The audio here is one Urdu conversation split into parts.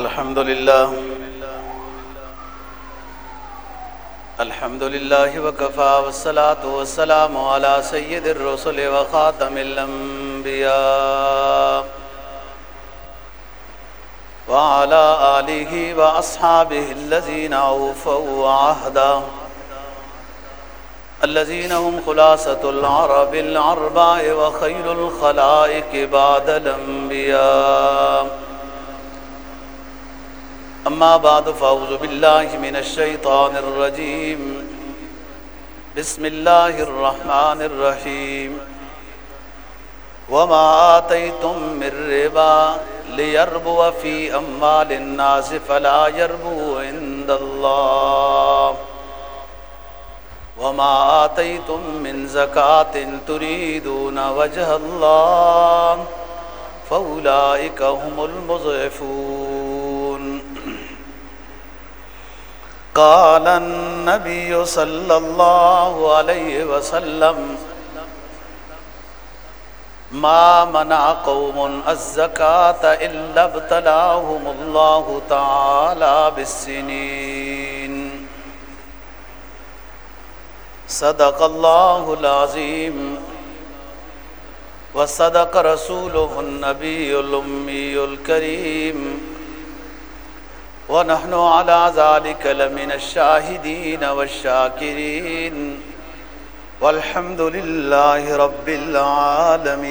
الحمد لله الحمد لله وكفى والصلاة والسلام على سيد الرسل وخاتم الأنبياء وعلى آله وأصحابه الذين أوفوا عهدا الذين هم خلاصة العرب العرباء وخير الخلائق بعد الأنبياء أما بعد، فأعوذ بالله من الشيطان الرجيم. بسم الله الرحمن الرحيم. وما آتيتم من ربا ليربو في أموال الناس فلا يربو عند الله. وما آتيتم من زكاة تريدون وجه الله. فأولئك هم المضعفون. قال النبي صلى الله عليه وسلم، ما منع قوم الزكاة إلا ابتلاهم الله تعالى بالسنين. صدق الله العظيم، وصدق رسوله النبي الأمي الكريم. ونحن على ذلك لمن الشاهدين والشاكرين والحمد لله رب العالمين.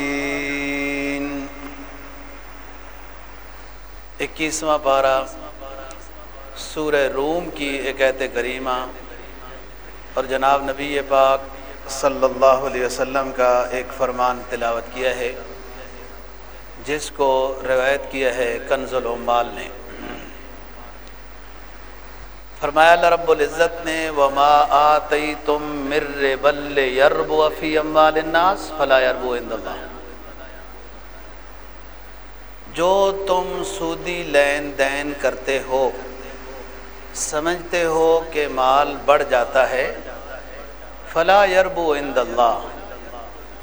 اکیسواں پارہ سورہ روم کی ایک ایت کریمہ اور جناب نبی پاک صلی اللہ علیہ وسلم کا ایک فرمان تلاوت کیا ہے، جس کو روایت کیا ہے کنز العمال نے۔ فرمایا، اللہ رب العزت نے، وما آتیتم مر بل یربو فی اموال الناس فلا یربو عند اللہ جو تم سودی لین دین کرتے ہو، سمجھتے ہو کہ مال بڑھ جاتا ہے، فلا یربو عند اللہ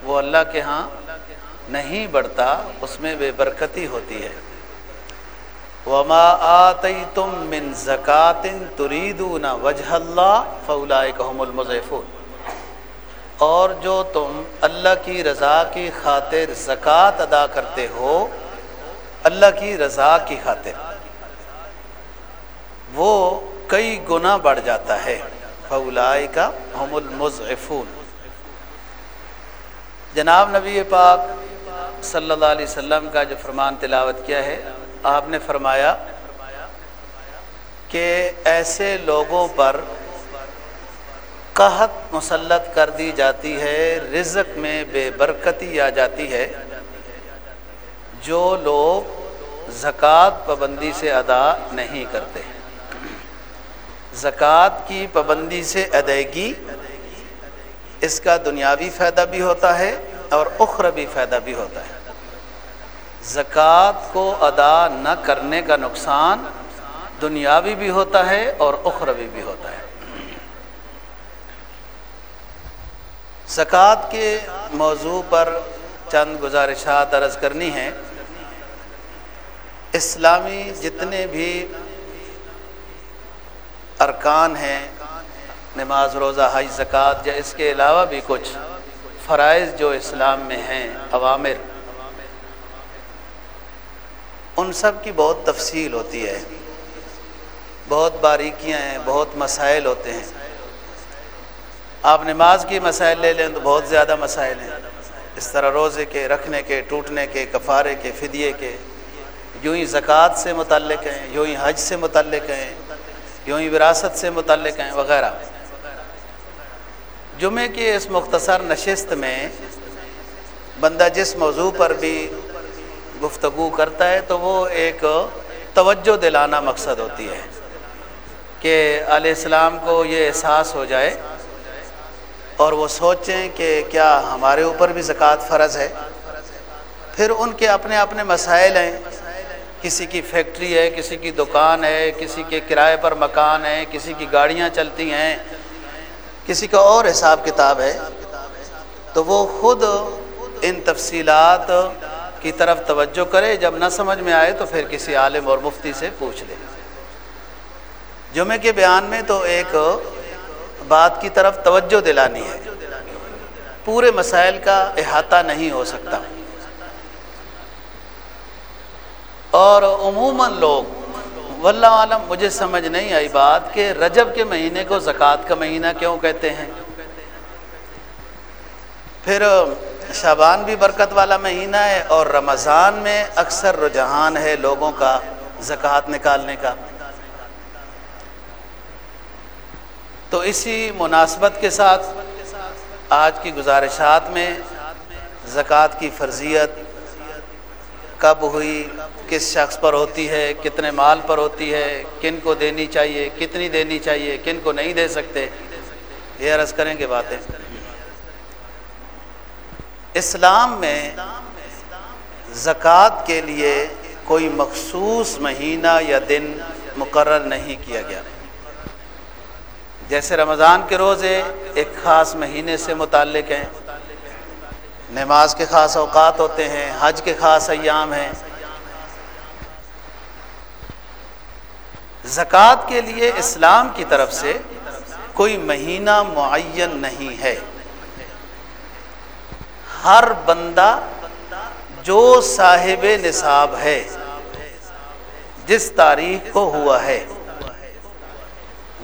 وہ اللہ کے ہاں نہیں بڑھتا، اس میں بے برکتی ہوتی ہے۔ وما آتیتم من زکات تریدون وجہ اللہ فاولائکہم المضعفون۔ اور جو تم اللہ کی رضا کی خاطر زکوٰۃ ادا کرتے ہو، اللہ کی رضا کی خاطر، وہ کئی گنا بڑھ جاتا ہے۔ فولائکا ہم المضعفون۔ جناب نبی پاک صلی اللہ علیہ وسلم کا جو فرمان تلاوت کیا ہے آپ نے فرمایا کہ ایسے لوگوں پر قحط مسلط کر دی جاتی ہے، رزق میں بے برکتی آ جاتی ہے، جو لوگ زکوٰۃ پابندی سے ادا نہیں کرتے۔ زکوٰۃ کی پابندی سے ادائیگی اس کا دنیاوی فائدہ بھی ہوتا ہے اور اخروی فائدہ بھی ہوتا ہے۔ زکوٰۃ کو ادا نہ کرنے کا نقصان دنیاوی بھی ہوتا ہے اور اخروی بھی ہوتا ہے۔ زکوٰۃ کے موضوع پر چند گزارشات عرض کرنی ہیں۔ اسلامی جتنے بھی ارکان ہیں، نماز، روزہ، حج، زکوٰۃ یا اس کے علاوہ بھی کچھ فرائض جو اسلام میں ہیں، عوامر ان سب کی بہت تفصیل ہوتی ہے۔ بہت باریکیاں ہیں، بہت مسائل ہوتے ہیں۔ آپ نماز کی مسائل لے لیں تو بہت زیادہ مسائل ہیں۔ اس طرح روزے کے، رکھنے کے، ٹوٹنے کے، کفارے کے، فدیے کے۔ یوں ہی زکوٰۃ سے متعلق ہیں، یوں ہی حج سے متعلق ہیں، یوں ہی وراثت سے متعلق ہیں، وغیرہ۔ جمعے کی اس مختصر نشست میں بندہ جس موضوع پر بھی گفتگو کرتا ہے تو وہ ایک توجہ دلانا مقصد ہوتی ہے کہ علیہ السلام کو یہ احساس ہو جائے اور وہ سوچیں کہ کیا ہمارے اوپر بھی زکوٰۃ فرض ہے۔ پھر ان کے اپنے اپنے مسائل ہیں۔ کسی کی فیکٹری ہے، کسی کی دکان ہے، کسی کے کرائے پر مکان ہے، کسی کی گاڑیاں چلتی ہیں، کسی کا اور حساب کتاب ہے۔ تو وہ خود ان تفصیلات کی طرف توجہ کرے، جب نہ سمجھ میں آئے تو پھر کسی عالم اور مفتی سے پوچھ لے۔ جمعے کے بیان میں تو ایک بات کی طرف توجہ دلانی ہے۔ پورے مسائل کا احاطہ نہیں ہو سکتا۔ اور عموماً لوگ، واللہ عالم، مجھے سمجھ نہیں آئی بات کہ رجب کے مہینے کو زکوٰۃ کا مہینہ کیوں کہتے ہیں؟ پھر شابان بھی برکت والا مہینہ ہے اور رمضان میں اکثر رجحان ہے لوگوں کا زکوٰۃ نکالنے کا۔ تو اسی مناسبت کے ساتھ آج کی گزارشات میں زکوٰۃ کی فرضیت کب ہوئی، کس شخص پر ہوتی ہے، کتنے مال پر ہوتی ہے، کن کو دینی چاہیے، کتنی دینی چاہیے، کن کو نہیں دے سکتے، یہ عرض کریں گے باتیں۔ اسلام میں زکوٰۃ کے لیے کوئی مخصوص مہینہ یا دن مقرر نہیں کیا گیا۔ جیسے رمضان کے روزے ایک خاص مہینے سے متعلق ہیں۔ نماز کے خاص اوقات ہوتے ہیں، حج کے خاص ایام ہیں۔ زکوٰۃ کے لیے اسلام کی طرف سے کوئی مہینہ معین نہیں ہے۔ ہر بندہ جو صاحب نصاب ہے، جس تاریخ کو ہوا ہے،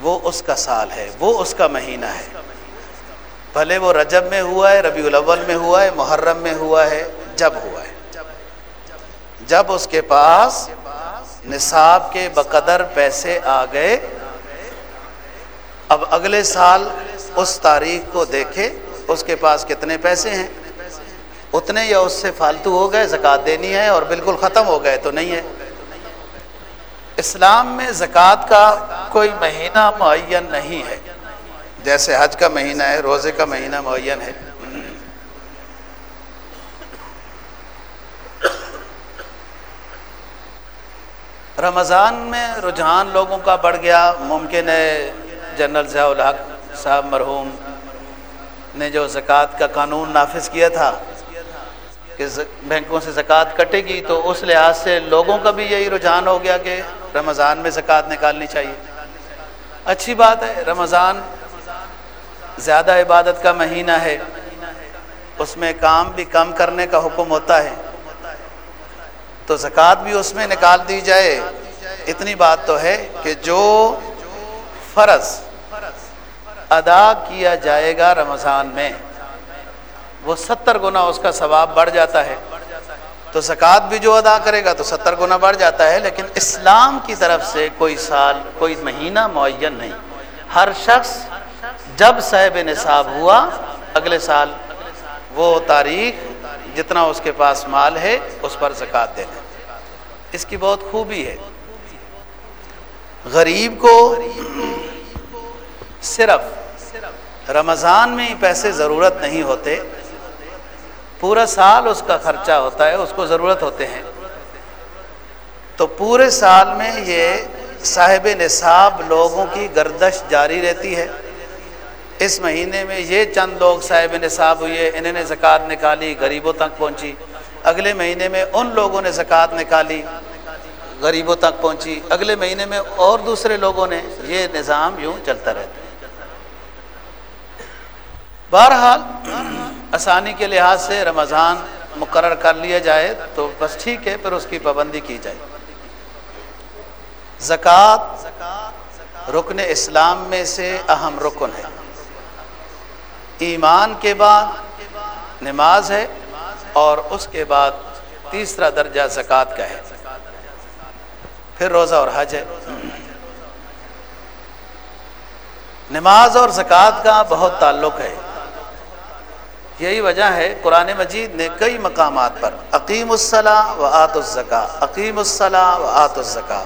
وہ اس کا سال ہے، وہ اس کا مہینہ ہے۔ بھلے وہ رجب میں ہوا ہے، ربیع الاول میں ہوا ہے، محرم میں ہوا ہے، جب ہوا ہے۔ جب اس کے پاس نصاب کے بقدر پیسے آ گئے، اب اگلے سال اس تاریخ کو دیکھے، اس کے پاس کتنے پیسے ہیں؟ اتنے یا اس سے فالتو ہو گئے زکوٰۃ دینی ہے اور بالکل ختم ہو گئے تو نہیں ہے۔ اسلام میں زکوٰۃ کا کوئی مہینہ معین نہیں ہے۔ جیسے حج کا مہینہ ہے، روزے کا مہینہ معین ہے۔ رمضان میں رجحان لوگوں کا بڑھ گیا۔ ممکن ہے جنرل ضیاء الحق صاحب مرحوم نے جو زکوٰۃ کا قانون نافذ کیا تھا کہ بینکوں سے زکوٰۃ کٹے گی، تو اس لحاظ سے لوگوں کا بھی یہی رجحان ہو گیا کہ رمضان میں زکوٰۃ نکالنی چاہیے۔ اچھی بات ہے، رمضان زیادہ عبادت کا مہینہ ہے۔ اس میں کام بھی کم کرنے کا حکم ہوتا ہے۔ تو زکوٰۃ بھی اس میں نکال دی جائے۔ اتنی بات تو ہے کہ جو فرض ادا کیا جائے گا رمضان میں۔ وہ ستر گنا اس کا ثواب بڑھ جاتا ہے۔ تو زکوٰۃ بھی جو ادا کرے گا تو ستر گنا بڑھ جاتا ہے، لیکن اسلام کی طرف سے کوئی سال، کوئی مہینہ معین نہیں۔ ہر شخص جب صاحب نصاب ہوا، اگلے سال وہ تاریخ جتنا اس کے پاس مال ہے، اس پر زکوٰۃ دینا اس کی بہت خوبی ہے۔ غریب کو صرف رمضان میں پیسے ضرورت نہیں ہوتے پورا سال اس کا خرچہ ہوتا ہے، اس کو ضرورت ہوتے ہیں۔ تو پورے سال میں یہ صاحب نصاب لوگوں کی گردش جاری رہتی ہے۔ اس مہینے میں یہ چند لوگ صاحب نصاب ہوئے انہیں نے زکوٰۃ نکالی، غریبوں تک پہنچی۔ اگلے مہینے میں ان لوگوں نے زکوٰۃ نکالی، غریبوں تک پہنچی۔ اگلے مہینے میں اور دوسرے لوگوں نے یہ نظام یوں چلتا رہتا ہے۔ بہرحال، آسانی کے لحاظ سے رمضان مقرر کر لیا جائے تو بس ٹھیک ہے، پھر اس کی پابندی کی جائے۔ زکوٰۃ رکن اسلام میں سے اہم رکن ہے۔ ایمان کے بعد نماز ہے اور اس کے بعد تیسرا درجہ زکوٰۃ کا ہے۔ پھر روزہ اور حج ہے۔ نماز اور زکوٰۃ کا بہت تعلق ہے۔ یہی وجہ ہے قرآن مجید نے کئی مقامات پر عقیم الصلاح و آت الزکا عقیم الصلاح و آت الزکا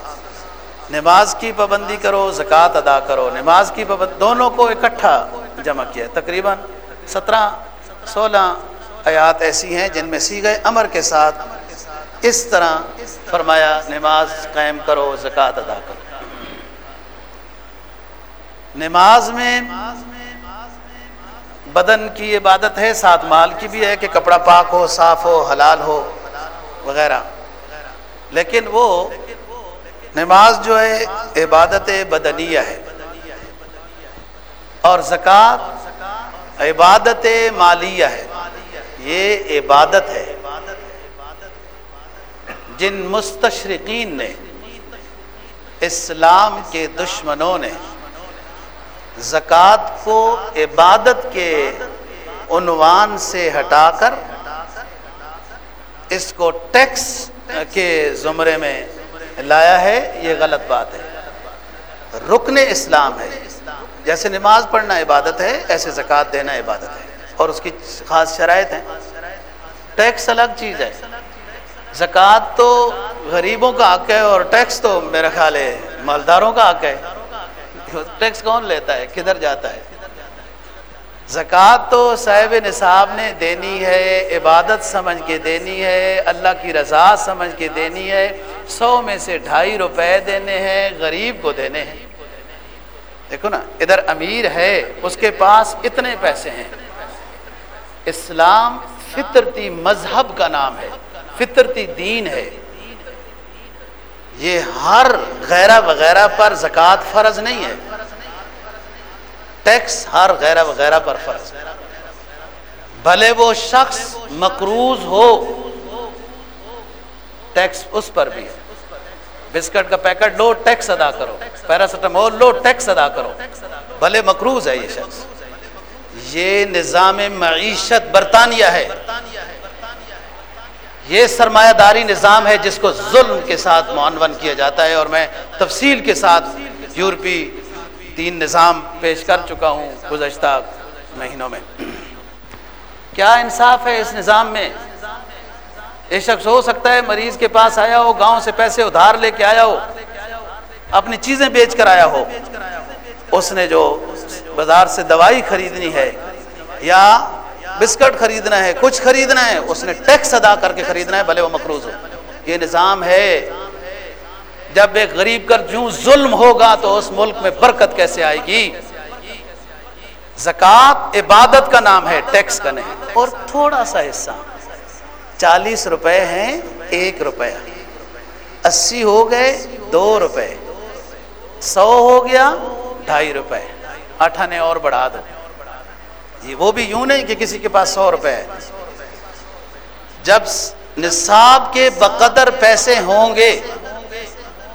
نماز کی پابندی کرو زکوٰۃ ادا کرو۔ نماز کی پابند، دونوں کو اکٹھا جمع کیا۔ تقریباً سترہ، سولہ آیات ایسی ہیں جن میں سی گئے امر کے ساتھ اس طرح فرمایا، نماز قائم کرو زکوٰۃ ادا کرو۔ نماز میں بدن کی عبادت ہے، ساتھ مال کی بھی ہے کہ کپڑا پاک ہو، صاف ہو، حلال ہو، وغیرہ۔ لیکن وہ نماز جو ہے، عبادت بدنیہ ہے۔ اور زکوٰۃ عبادت مالیہ ہے۔ یہ عبادت ہے۔ جن مستشرقین نے، اسلام کے دشمنوں نے زکوٰۃ کو عبادت کے عنوان سے ہٹا کر اس کو ٹیکس کے زمرے میں لایا ہے، یہ غلط بات ہے۔ رکن اسلام ہے۔ جیسے نماز پڑھنا عبادت ہے، ایسے زکوٰۃ دینا عبادت ہے۔ اور اس کی خاص شرائط ہیں۔ ٹیکس الگ چیز ہے۔ زکوٰۃ تو غریبوں کا حق ہے اور ٹیکس تو میرا خیال ہے مالداروں کا حق ہے۔ ٹیکس کون لیتا ہے؟ کدھر جاتا ہے؟ زکوٰۃ تو صاحب نصاب نے دینی ہے، عبادت سمجھ کے دینی ہے، اللہ کی رضا سمجھ کے دینی ہے، سو میں سے ڈھائی روپے دینے ہیں، غریب کو دینے ہیں۔ دیکھو نا، ادھر امیر ہے، اس کے پاس اتنے پیسے ہیں۔ اسلام فطرتی مذہب کا نام ہے، فطرتی دین ہے۔ یہ ہر غیرہ وغیرہ پر زکوٰۃ فرض نہیں ہے۔ ٹیکس ہر غیرہ وغیرہ پر فرض۔ بھلے وہ شخص مقروض ہو، ٹیکس اس پر بھی ہے۔ بسکٹ کا پیکٹ لو، ٹیکس ادا کرو۔ پیراسیٹامول لو، ٹیکس ادا کرو۔ بھلے مقروض ہے یہ شخص۔ یہ نظام معیشت برطانیہ ہے۔ یہ سرمایہ داری نظام ہے جس کو ظلم کے ساتھ معنون کیا جاتا ہے اور میں تفصیل کے ساتھ یورپی تین نظام پیش کر چکا ہوں گزشتہ مہینوں میں۔ کیا انصاف ہے اس نظام میں؟ یہ شخص ہو سکتا ہے مریض کے پاس آیا ہو، گاؤں سے پیسے ادھار لے کے آیا ہو، اپنی چیزیں بیچ کر آیا ہو، اس نے جو بازار سے دوائی خریدنی ہے یا بسکٹ خریدنا ہے، کچھ خریدنا ہے، اس نے ٹیکس ادا کر کے خریدنا ہے، بھلے وہ مقروض ہو۔ یہ نظام ہے۔ جب ایک غریب کر جوں ظلم ہوگا تو اس ملک میں برکت کیسے آئے گی؟ زکوٰۃ عبادت کا نام ہے، ٹیکس کا نہیں۔ اور تھوڑا سا حصہ، چالیس روپے ہیں، ایک روپے۔ اسی ہو گئے، دو روپے۔ سو ہو گیا، ڈھائی روپے۔ اٹھانے اور بڑھا دو۔ یہ وہ بھی یوں نہیں کہ کسی کے پاس سو روپے ہے جب نصاب کے بقدر پیسے ہوں گے،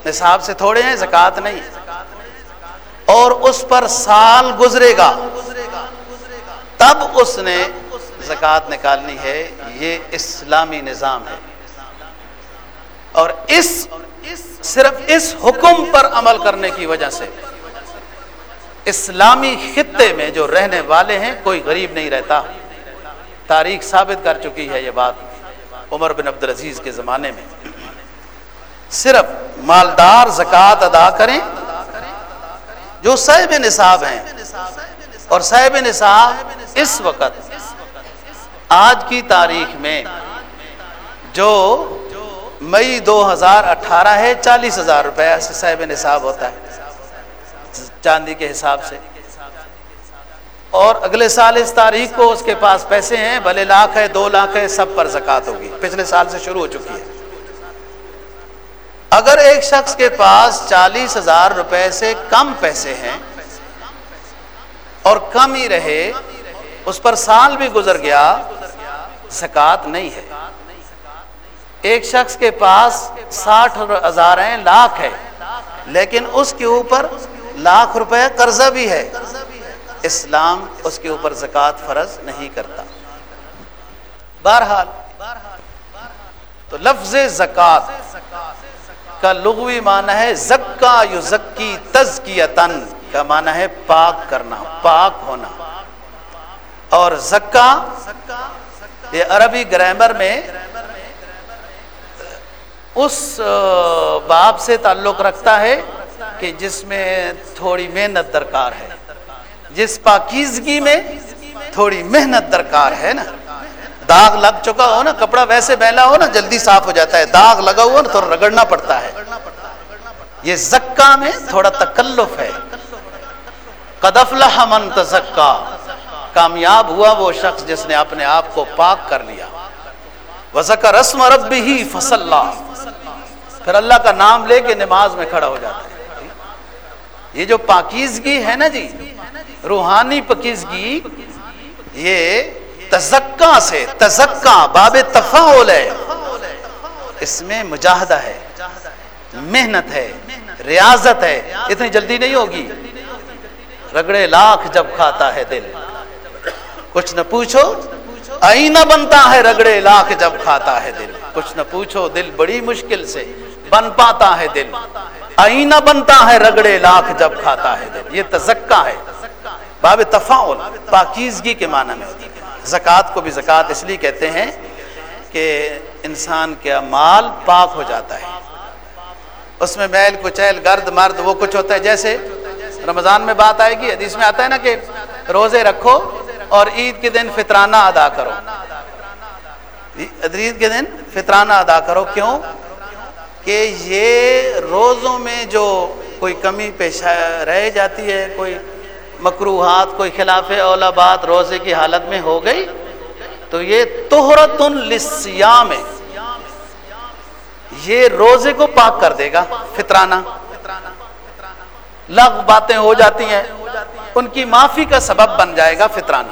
نصاب سے تھوڑے ہیں، زکوٰۃ نہیں۔ اور اس پر سال گزرے گا، تب اس نے زکوٰۃ نکالنی ہے۔ یہ اسلامی نظام ہے۔ اور اس، صرف اس حکم پر عمل کرنے کی وجہ سے۔ اسلامی خطے میں جو رہنے والے ہیں، کوئی غریب نہیں رہتا۔ تاریخ ثابت کر چکی ہے یہ بات عمر بن عبد العزیز کے زمانے میں۔ صرف مالدار زکوٰۃ ادا کریں، جو صاحب نصاب ہیں۔ اور صاحب نصاب اس وقت، آج کی تاریخ میں، جو مئی دو ہزار اٹھارہ ہے، چالیس ہزار روپے سے صاحب نصاب ہوتا ہے۔ چاندی کے حساب سے۔ اور اگلے سال اس تاریخ کو اس کے پاس پیسے ہیں، بھلے لاکھ ہے، دو لاکھ ہے، سب پر زکات ہوگی۔ پچھلے سال سے شروع ہو چکی ہے۔ اگر ایک شخص کے پاس چالیس ہزار روپے سے کم پیسے ہیں اور کم ہی رہے، اس پر سال بھی گزر گیا زکات نہیں ہے۔ ایک شخص کے پاس ساٹھ ہزار ہیں، لاکھ ہے، لیکن اس کے اوپر لاکھ روپے قرضہ بھی ہے۔ اسلام اس کے اوپر زکوٰۃ فرض نہیں کرتا۔ بہرحال، تو لفظ زکوٰۃ کا لغوی معنی ہے زکا یو زکی تزکیتن کا معنی ہے پاک کرنا، پاک ہونا۔ اور زکا، یہ عربی گرامر میں اس باب سے تعلق رکھتا ہے کہ جس میں تھوڑی محنت درکار ہے، جس پاکیزگی میں تھوڑی محنت درکار ہے نا۔ داغ لگ چکا ہو نا، کپڑا ویسے میلا ہو نا، جلدی صاف ہو جاتا ہے۔ داغ لگا ہوا نا، تو رگڑنا پڑتا ہے۔ یہ زکا میں تھوڑا تکلف ہے۔ قدف من تزکا۔ کامیاب ہوا وہ شخص جس نے اپنے آپ کو پاک کر لیا۔ وزک رسم رب ہی فصل پھر اللہ کا نام لے کے نماز میں کھڑا ہو جاتا ہے۔ یہ جو پاکیزگی ہے نا جی روحانی پاکیزگی، یہ تزکا سے، تزکا، باب تفاول ہے۔ اس میں مجاہدہ ہے، محنت ہے، ریاضت ہے۔ اتنی جلدی نہیں ہوگی۔ رگڑے لاکھ جب کھاتا ہے دل۔ کچھ نہ پوچھو، آئینہ بنتا ہے رگڑے لاکھ جب کھاتا ہے دل۔ کچھ نہ پوچھو، دل بڑی مشکل سے بن پاتا ہے دل۔ آئینہ بنتا ہے، رگڑے لاکھ جب کھاتا ہے دل یہ تزکا ہے۔ باب تفاول پاکیزگی کے معنی میں۔ زکوٰۃ کو بھی زکوٰۃ اس لیے کہتے ہیں کہ انسان کا مال پاک ہو جاتا ہے۔ اس میں میل، کچیل، گرد، مرد، وہ کچھ ہوتا ہے۔ جیسے رمضان میں بات آئے گی، حدیث میں آتا ہے نا کہ روزے رکھو اور عید کے دن فطرانہ ادا کرو۔ عید کے دن فطرانہ ادا کرو۔ کیوں؟ کہ یہ روزوں میں جو کوئی کمی پیش رہ جاتی ہے، کوئی مکروحات کوئی خلاف اولا بات روزے کی حالت میں ہو گئی، تو یہ توہرت السیام یہ روزے کو پاک کر دے گا، فطرانہ۔ لغ باتیں ہو جاتی ہیں، ان کی معافی کا سبب بن جائے گا فطرانہ۔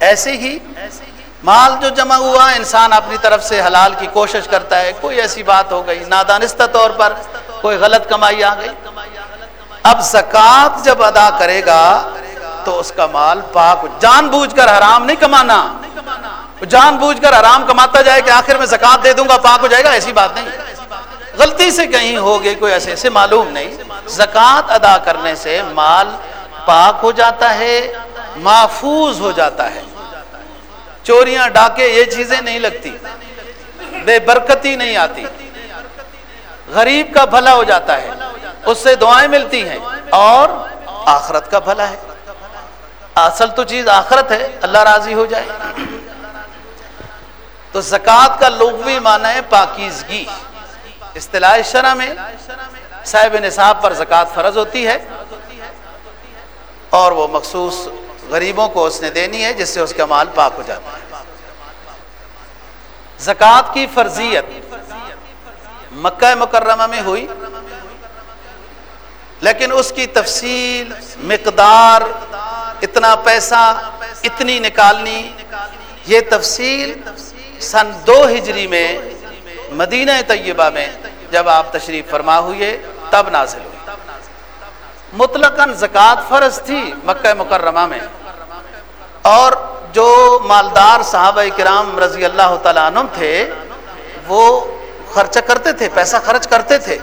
ایسے ہی مال جو جمع ہوا، انسان اپنی طرف سے حلال کی کوشش کرتا ہے، کوئی ایسی بات ہو گئی، نادانستہ طور پر کوئی غلط کمائی آ گئی۔ اب زکوٰۃ جب ادا کرے گا تو اس کا مال پاک جان بوجھ کر حرام نہیں کمانا۔ جان بوجھ کر حرام کماتا جائے کہ آخر میں زکات دے دوں گا، پاک ہو جائے گا، ایسی بات نہیں۔ غلطی سے کہیں ہو گئی کوئی ایسے ایسے معلوم نہیں۔ زکات ادا کرنے سے مال پاک ہو جاتا ہے، محفوظ ہو جاتا ہے۔ چوریاں ڈاکے، یہ چیزیں نہیں لگتی۔ بے برکتی نہیں آتی۔ غریب کا بھلا ہو جاتا ہے۔ اس سے دعائیں ملتی ہیں۔ اور آخرت کا بھلا ہے۔ اصل تو چیز آخرت ہے، اللہ راضی ہو جائے۔ تو زکوٰۃ کا لغوی معنی ہے پاکیزگی۔ اصطلاح شرح میں صاحب نصاب پر زکوٰۃ فرض ہوتی ہے اور وہ مخصوص غریبوں کو اس نے دینی ہے جس سے اس کا مال پاک ہو جاتا ہے۔ زکوٰۃ کی فرضیت مکہ مکرمہ میں ہوئی، لیکن اس کی تفصیل، مقدار، اتنا پیسہ، اتنی نکالنی، یہ تفصیل سن دو ہجری میں مدینہ طیبہ میں جب آپ تشریف فرما ہوئے، تب نازل ہوئی۔ مطلقاً زکوٰۃ فرض تھی مکہ مکرمہ میں۔ اور جو مالدار صحابہ کرام رضی اللہ تعالیٰ عنہ تھے، وہ خرچہ کرتے تھے، پیسہ خرچ کرتے تھے۔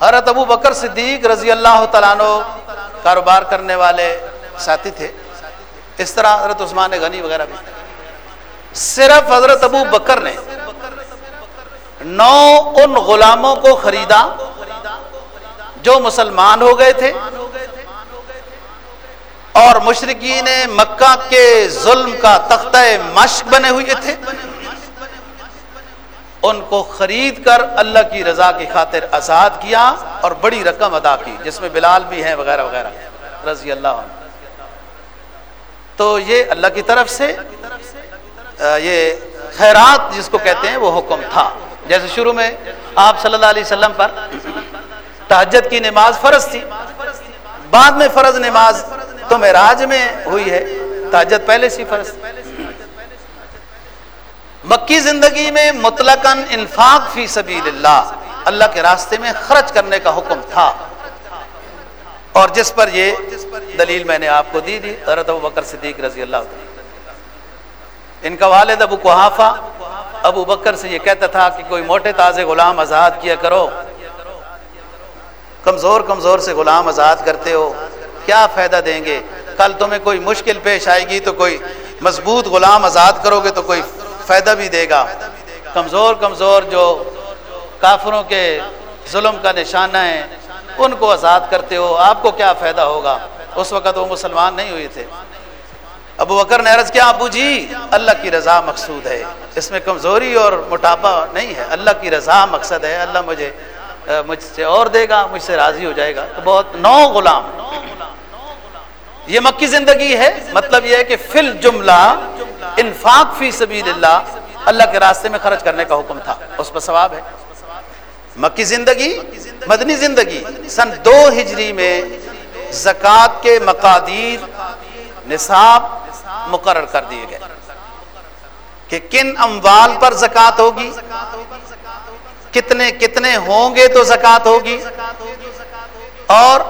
حضرت ابو بکر صدیق رضی اللہ تعالیٰ عنہ کاروبار کرنے والے ساتھی تھے۔ اس طرح حضرت عثمان غنی وغیرہ بھی۔ صرف حضرت ابو بکر نے نو ان غلاموں کو خریدا جو مسلمان ہو گئے تھے۔ اور مشرقین مکہ کے ظلم کا تختہ مشق بنے ہوئے تھے۔ ان کو خرید کر اللہ کی رضا کی خاطر آزاد کیا اور بڑی رقم ادا کی، جس میں بلال بھی ہیں، وغیرہ وغیرہ۔ رضی اللہ عنہ۔ تو یہ اللہ کی طرف سے یہ خیرات جس کو کہتے ہیں، وہ حکم تھا۔ جیسے شروع میں آپ صلی اللہ علیہ وسلم پر تحجد کی نماز فرض تھی، بعد میں فرض نماز تو معراج میں ہوئی ہے تحجد پہلے سی فرض۔ مکی زندگی میں مطلق انفاق فی سبیل اللہ اللہ کے راستے میں خرچ کرنے کا حکم تھا۔ اور جس پر یہ دلیل میں نے آپ کو دی دی حضرت ابو بکر صدیق رضی اللہ ان کا والد ابو کوحافہ ابو بکر سے یہ کہتا تھا کہ کوئی موٹے تازے غلام آزاد کیا کرو۔ کمزور کمزور سے غلام آزاد کرتے ہو۔ کیا فائدہ دیں گے؟ کل تمہیں کوئی مشکل پیش آئے گی تو کوئی مضبوط غلام آزاد کرو گے تو کوئی فائدہ بھی دے گا۔ کمزور کمزور جو کافروں کے ظلم کا نشانہ ہے ان کو آزاد کرتے ہو، آپ کو کیا فائدہ ہوگا؟ اس وقت وہ مسلمان نہیں ہوئے تھے۔ ابو بکر نے عرض کیا، ابو جی اللہ کی رضا مقصود ہے۔ اس میں کمزوری اور موٹاپا نہیں ہے۔ اللہ کی رضا مقصد ہے۔ اللہ مجھے مجھ سے اور دے گا، مجھ سے راضی ہو جائے گا۔ تو بہت نو غلام یہ مکی زندگی ہے مطلب یہ ہے کہ فل جملہ انفاق فی سبیل اللہ اللہ کے راستے میں خرچ کرنے کا حکم تھا۔ اس پر ثواب ہے۔ مکی زندگی، مدنی زندگی، سن دو ہجری میں زکوٰۃ کے مقادیر نصاب مقرر کر دیے گئے۔ کہ کن اموال پر زکوٰۃ ہوگی؟ کتنے کتنے ہوں گے تو زکوٰۃ ہوگی؟ اور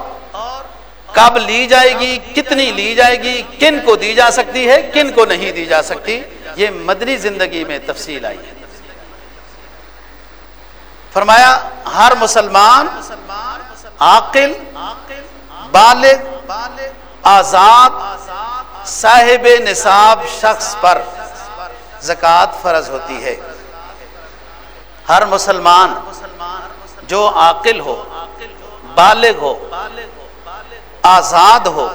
کب لی جائے گی، کتنی لی جائے گی، کن کو دی جا سکتی ہے، کن کو نہیں دی جا سکتی، یہ مدنی زندگی میں تفصیل آئی ہے۔ فرمایا، ہر مسلمان عاقل، بالغ، آزاد، صاحب نصاب شخص پر زکوٰۃ فرض ہوتی ہے۔ ہر مسلمان جو عاقل ہو، بالغ ہو آزاد ہو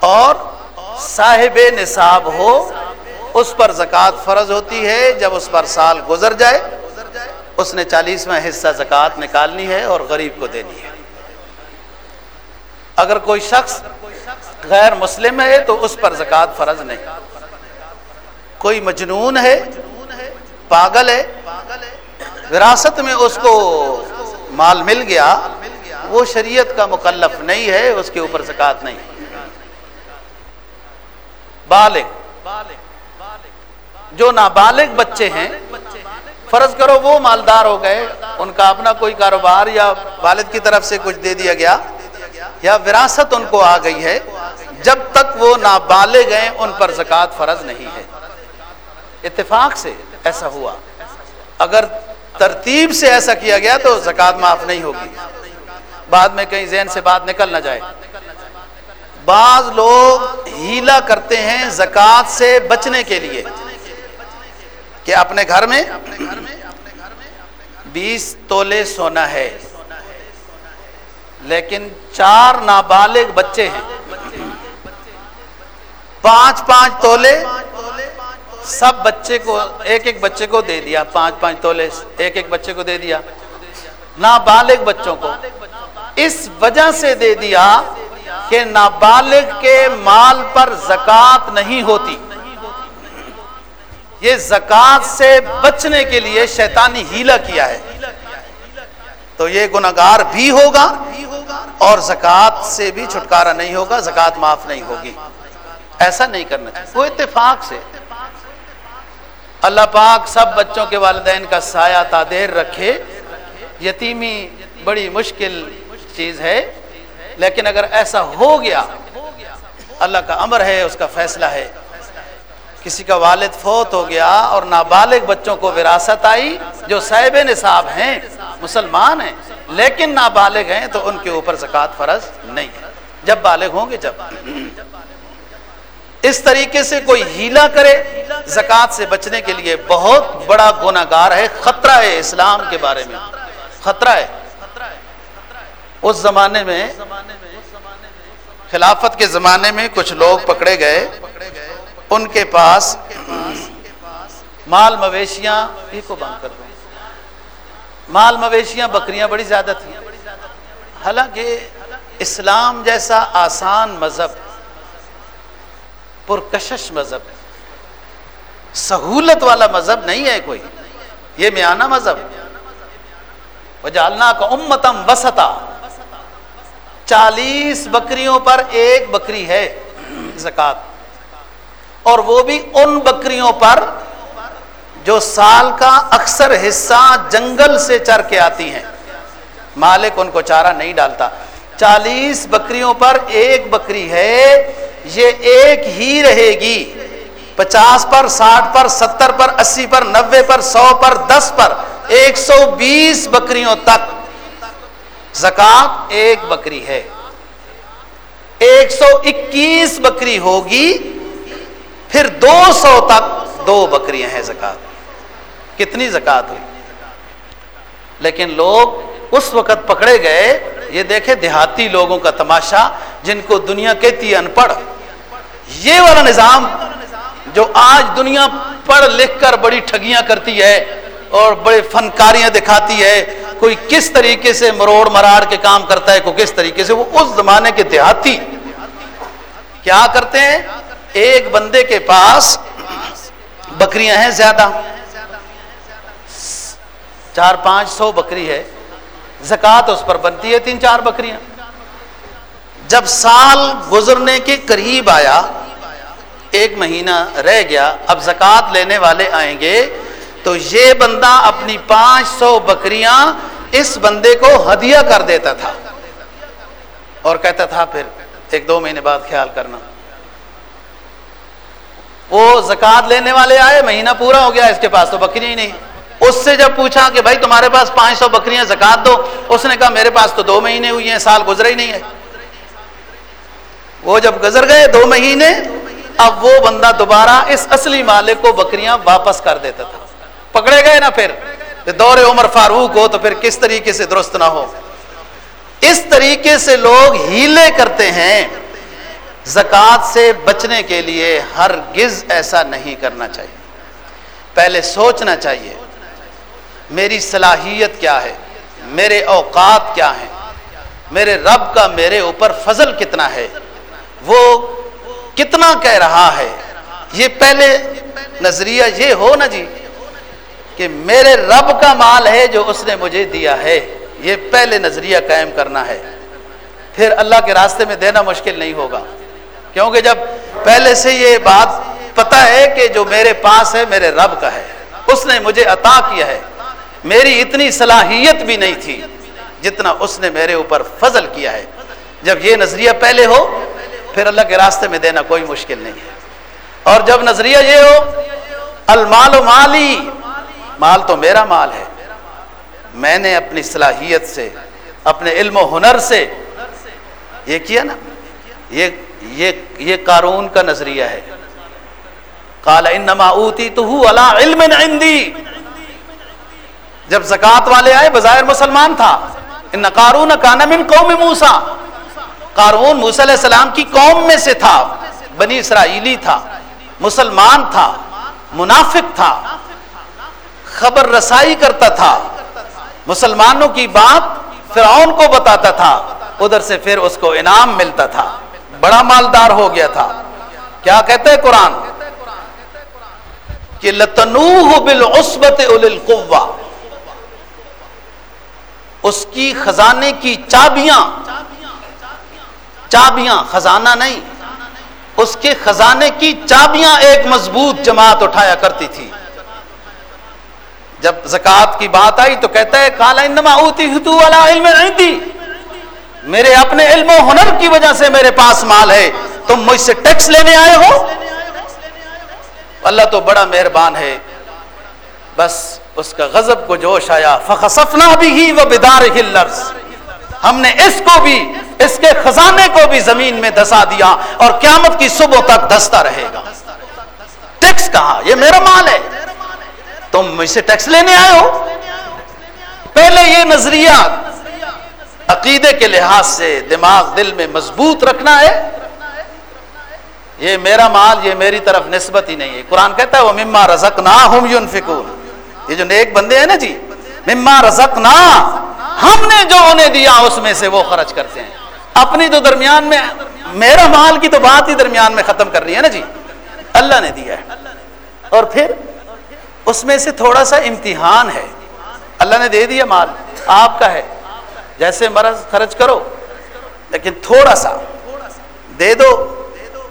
اور صاحب نصاب ہو، اس پر زکوٰۃ فرض ہوتی ہے۔ جب اس پر سال گزر جائے، اس نے چالیسواں حصہ زکوٰۃ نکالنی ہے اور غریب کو دینی ہے۔ اگر کوئی شخص غیر مسلم ہے تو اس پر زکوٰۃ فرض نہیں۔ کوئی مجنون ہے، پاگل ہے، وراثت میں اس کو مال مل گیا وہ شریعت کا مکلف نہیں ہے، اس کے اوپر زکات نہیں۔ بالغ، جو نابالغ بچے ہیں، فرض کرو وہ مالدار ہو گئے، ان کا اپنا کوئی کاروبار یا والد کی طرف سے کچھ دے دیا گیا، یا وراثت ان کو آ گئی ہے، جب تک وہ نابالغ ہیں، ان پر زکات فرض نہیں ہے۔ اتفاق سے ایسا ہوا۔ اگر ترتیب سے ایسا کیا گیا تو زکات معاف نہیں ہوگی۔ بعد میں کہیں ذہن سے بات نکل نہ جائے۔ بعض لوگ ہیلا کرتے ہیں زکات سے بچنے کے لیے۔ کہ اپنے گھر میں بیس تولے سونا ہے۔ لیکن چار نابالغ بچے ہیں۔ پانچ پانچ تولے سب بچے کو، ایک ایک بچے کو دے دیا۔ پانچ پانچ تولے ایک ایک بچے کو دے دیا۔ نابالغ بچوں کو۔ اس وجہ سے دے دیا کہ نابالغ کے مال پر زکات نہیں ہوتی۔ یہ زکات سے بچنے کے لیے شیطانی ہیلا کیا ہے۔ تو یہ گناگار بھی ہوگا اور زکات سے بھی چھٹکارا نہیں ہوگا زکات معاف نہیں ہوگی۔ ایسا نہیں کرنا چاہیے۔ وہ اتفاق سے۔ اللہ پاک سب بچوں کے والدین کا سایہ تادیر رکھے۔ یتیمی بڑی مشکل چیز ہے، لیکن اگر ایسا ہو گیا، اللہ کا امر ہے، اس کا فیصلہ ہے۔ کسی کا والد فوت ہو گیا اور نابالغ بچوں کو وراثت آئی، جو صاحب نصاب ہیں، مسلمان ہیں، لیکن نابالغ ہیں، تو ان کے اوپر زکوٰۃ فرض نہیں ہے۔ جب بالغ ہوں گے، جب۔ اس طریقے سے کوئی ہیلا کرے، زکوٰۃ سے بچنے کے لیے بہت بڑا گناگار ہے، خطرہ ہے اسلام کے بارے میں۔ خطرہ ہے۔ اس زمانے میں خلافت کے زمانے میں کچھ لوگ پکڑے گئے۔ ان کے پاس مال مویشیاں کو بند کر دوں مال مویشیاں بکریاں بڑی زیادہ تھیں۔ حالانکہ اسلام جیسا آسان مذہب، پرکشش مذہب، سہولت والا مذہب نہیں ہے کوئی۔ یہ میانہ مذہب۔ جالنا کا امتم وسطا۔ چالیس بکریوں پر ایک بکری ہے زکات اور وہ بھی ان بکریوں پر جو سال کا اکثر حصہ جنگل سے چر کے آتی ہیں۔ مالک ان کو چارہ نہیں ڈالتا۔ چالیس بکریوں پر ایک بکری ہے، یہ ایک ہی رہے گی۔ پچاس پر ساٹھ پر ستر پر اسی پر نوے پر سو پر دس پر ایک سو بیس بکریوں تک۔ زکات ایک بکری ہے۔ ایک سو اکیس بکری ہوگی، پھر دو سو تک دو بکریاں ہیں زکات۔ کتنی زکات ہوئی؟ لیکن لوگ اس وقت پکڑے گئے، یہ دیکھے دیہاتی لوگوں کا تماشا، جن کو دنیا کہتی ہے ان پڑھ۔ یہ والا نظام جو آج دنیا پڑھ لکھ کر بڑی ٹھگیاں کرتی ہے اور بڑے فنکاریاں دکھاتی ہے کوئی کس طریقے سے مروڑ مراڑ کے کام کرتا ہے، کوئی کس طریقے سے، وہ اس زمانے کے دیہاتی کیا کرتے ہیں؟ ایک بندے کے پاس بکریاں ہیں زیادہ۔ چار پانچ سو بکری ہے۔ زکوٰۃ اس پر بنتی ہے، تین چار بکریاں۔ جب سال گزرنے کے قریب آیا، ایک مہینہ رہ گیا، اب زکوٰۃ لینے والے آئیں گے۔ تو یہ بندہ اپنی پانچ سو بکریاں اس بندے کو ہدیہ کر دیتا تھا۔ اور کہتا تھا پھر ایک دو مہینے بعد خیال کرنا۔ وہ زکات لینے والے آئے، مہینہ پورا ہو گیا، اس کے پاس تو بکری ہی نہیں۔ اس سے جب پوچھا کہ بھائی تمہارے پاس پانچ سو بکریاں زکات دو، اس نے کہا میرے پاس تو دو مہینے ہوئی ہیں، سال گزرا ہی نہیں ہے وہ جب گزر گئے دو مہینے، اب وہ بندہ دوبارہ اس اصلی مالک کو بکریاں واپس کر دیتا تھا۔ پکڑے گئے نا پھر دور عمر فاروق ہو تو پھر کس طریقے سے درست نہ ہو؟ اس طریقے سے لوگ ہیلے کرتے ہیں زکوٰۃ سے بچنے کے لیے ہر گز ایسا نہیں کرنا چاہیے۔ پہلے سوچنا چاہیے، میری صلاحیت کیا ہے؟ میرے اوقات کیا ہیں؟ میرے رب کا میرے اوپر فضل کتنا ہے؟ وہ کتنا کہہ رہا ہے؟ یہ پہلے نظریہ یہ ہو نا جی کہ میرے رب کا مال ہے جو اس نے مجھے دیا ہے۔ یہ پہلے نظریہ قائم کرنا ہے۔ پھر اللہ کے راستے میں دینا مشکل نہیں ہوگا۔ کیونکہ جب پہلے سے یہ بات پتہ ہے کہ جو میرے پاس ہے، میرے رب کا ہے۔ اس نے مجھے عطا کیا ہے۔ میری اتنی صلاحیت بھی نہیں تھی جتنا اس نے میرے اوپر فضل کیا ہے۔ جب یہ نظریہ پہلے ہو، پھر اللہ کے راستے میں دینا کوئی مشکل نہیں ہے۔ اور جب نظریہ یہ ہو، المال و مالی مال تو میرا مال ہے۔ میں نے اپنی صلاحیت سے، اپنے علم و ہنر سے یہ کیا نا۔ یہ یہ یہ قارون کا نظریہ ہے۔ کالا انما اوتی تو علم عندی۔ جب زکات والے آئے، بظاہر مسلمان تھا۔ ان قارون کا من قوم موسا قارون موسی علیہ السلام کی قوم میں سے تھا۔ بنی اسرائیلی تھا۔ مسلمان تھا۔ منافق تھا۔ خبر رسائی کرتا تھا۔ مسلمانوں کی بات فرعون کو بتاتا تھا۔ ادھر سے پھر اس کو انعام ملتا تھا۔ بڑا مالدار ہو گیا تھا۔ کیا کہتے ہیں قرآن؟ کہ لتنوہ بالعصبت القوا اس کی خزانے کی چابیاں۔ چابیاں، خزانہ نہیں۔ اس کے خزانے کی چابیاں ایک مضبوط جماعت اٹھایا کرتی تھی۔ جب زکوٰۃ کی بات آئی تو کہتا ہے کالا انما اوتی ہتو والا علم عندی۔ میرے اپنے علم و ہنر کی وجہ سے میرے پاس مال ہے۔ تم مجھ سے ٹیکس لینے آئے ہو؟ اللہ تو بڑا مہربان ہے۔ بس اس کا غضب کو جوش آیا۔ فخسفنا بھی ہی وہ بدار ہلرس ہم نے اس کو بھی، اس کے خزانے کو بھی زمین میں دسا دیا اور قیامت کی صبح تک دستا رہے گا۔ ٹیکس کہاں؟ یہ میرا مال ہے۔ تم مجھ سے ٹیکس لینے آئے ہو؟ پہلے یہ نظریہ عقیدے کے لحاظ سے دماغ دل میں مضبوط رکھنا ہے۔ یہ میرا مال، یہ میری طرف نسبت ہی نہیں ہے۔ قرآن کہتا ہے، وہ مما رزق نہ ہم یہ جو نیک بندے ہیں نا جی مما رزق نہ ہم نے جو انہیں دیا، اس میں سے وہ خرچ کرتے ہیں۔ اپنی تو درمیان میں، میرا مال کی تو بات ہی درمیان میں ختم کرنی ہے نا جی۔ اللہ نے دیا ہے۔ اور پھر اس میں سے تھوڑا سا امتحان ہے۔ اللہ نے دے دیا مال، آپ کا ہے۔ جیسے مرض خرچ کرو، لیکن تھوڑا سا دے دو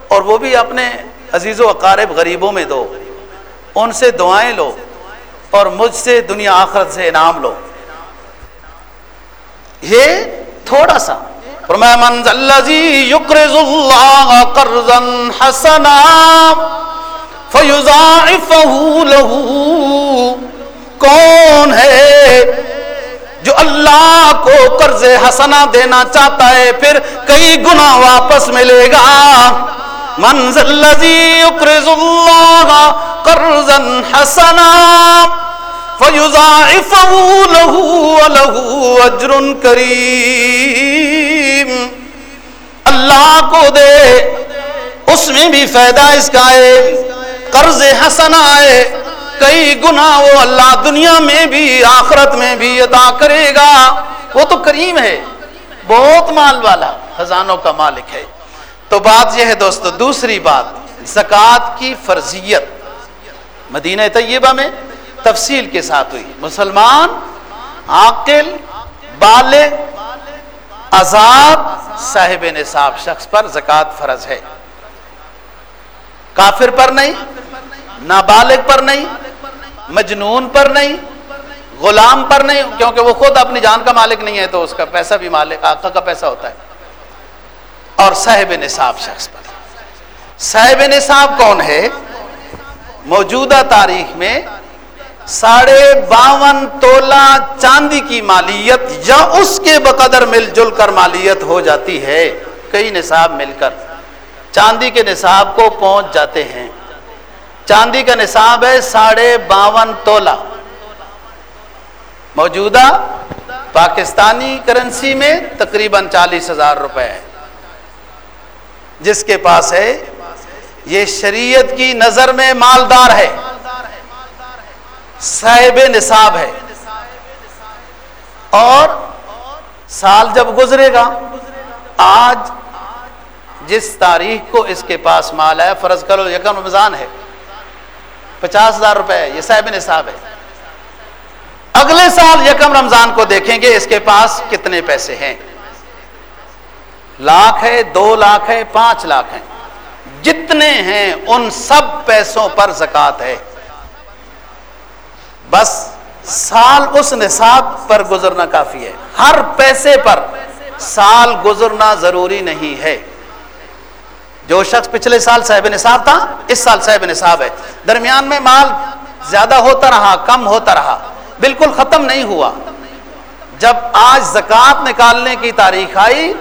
اور وہ بھی اپنے عزیز و اقارب غریبوں میں دو۔ ان سے دعائیں لو اور مجھ سے دنیا آخرت سے انعام لو۔ یہ تھوڑا سا۔ حسنا کون ہے جو اللہ کو قرض حسنا دینا چاہتا ہے، پھر کئی گنا واپس ملے گا۔ منزل قرضا حسنا فيضاعفه له وله اجر کریم۔ اللہ کو دے، اس میں بھی فائدہ اس کا ہے۔ قرض حسن آئے کئی گنا وہ اللہ دنیا میں بھی، آخرت میں بھی ادا کرے گا۔ وہ تو کریم ہے، بہت مال والا، خزانوں کا مالک ہے۔ تو بات یہ ہے دوستو، دوسری بات، زکوٰۃ کی فرضیت۔ مدینہ طیبہ میں تفصیل کے ساتھ ہوئی۔ مسلمان، عاقل، بالغ، عذاب، صاحب نصاب شخص پر زکوٰۃ فرض ہے۔ کافر پر نہیں، نابالغ پر نہیں، مجنون پر نہیں، غلام پر نہیں، کیونکہ وہ خود اپنی جان کا مالک نہیں ہے تو اس کا پیسہ بھی مالک، آقا کا پیسہ ہوتا ہے۔ اور صاحب نصاب شخص پر۔ صاحب نصاب کون ہے؟ موجودہ تاریخ میں ساڑھے باون تولہ چاندی کی مالیت یا اس کے بقدر مل جل کر مالیت ہو جاتی ہے۔ کئی نصاب مل کر۔ چاندی کے نصاب کو پہنچ جاتے ہیں۔ چاندی کا نصاب ہے ساڑھے باون تولہ۔ موجودہ پاکستانی کرنسی میں تقریباً چالیس ہزار روپے ہے جس کے پاس ہے، یہ شریعت کی نظر میں مالدار ہے۔ صاحب نصاب ہے۔ اور سال جب گزرے گا، آج جس تاریخ کو اس کے پاس مال ہے، فرض کرو یکم رمضان ہے۔ پچاس ہزار روپے، یہ صاحب نصاب ہے۔ اگلے سال یکم رمضان کو دیکھیں گے اس کے پاس کتنے پیسے ہیں۔ لاکھ ہے، دو لاکھ ہے، پانچ لاکھ ہیں۔ جتنے ہیں، ان سب پیسوں پر زکات ہے۔ بس سال اس نصاب پر گزرنا کافی ہے۔ ہر پیسے پر سال گزرنا ضروری نہیں ہے۔ جو شخص پچھلے سال صاحب نصاب تھا، اس سال صاحب نصاب ہے۔ درمیان میں مال زیادہ ہوتا رہا، کم ہوتا رہا۔ بالکل ختم نہیں ہوا۔ جب آج زکوٰۃ نکالنے کی تاریخ آئی،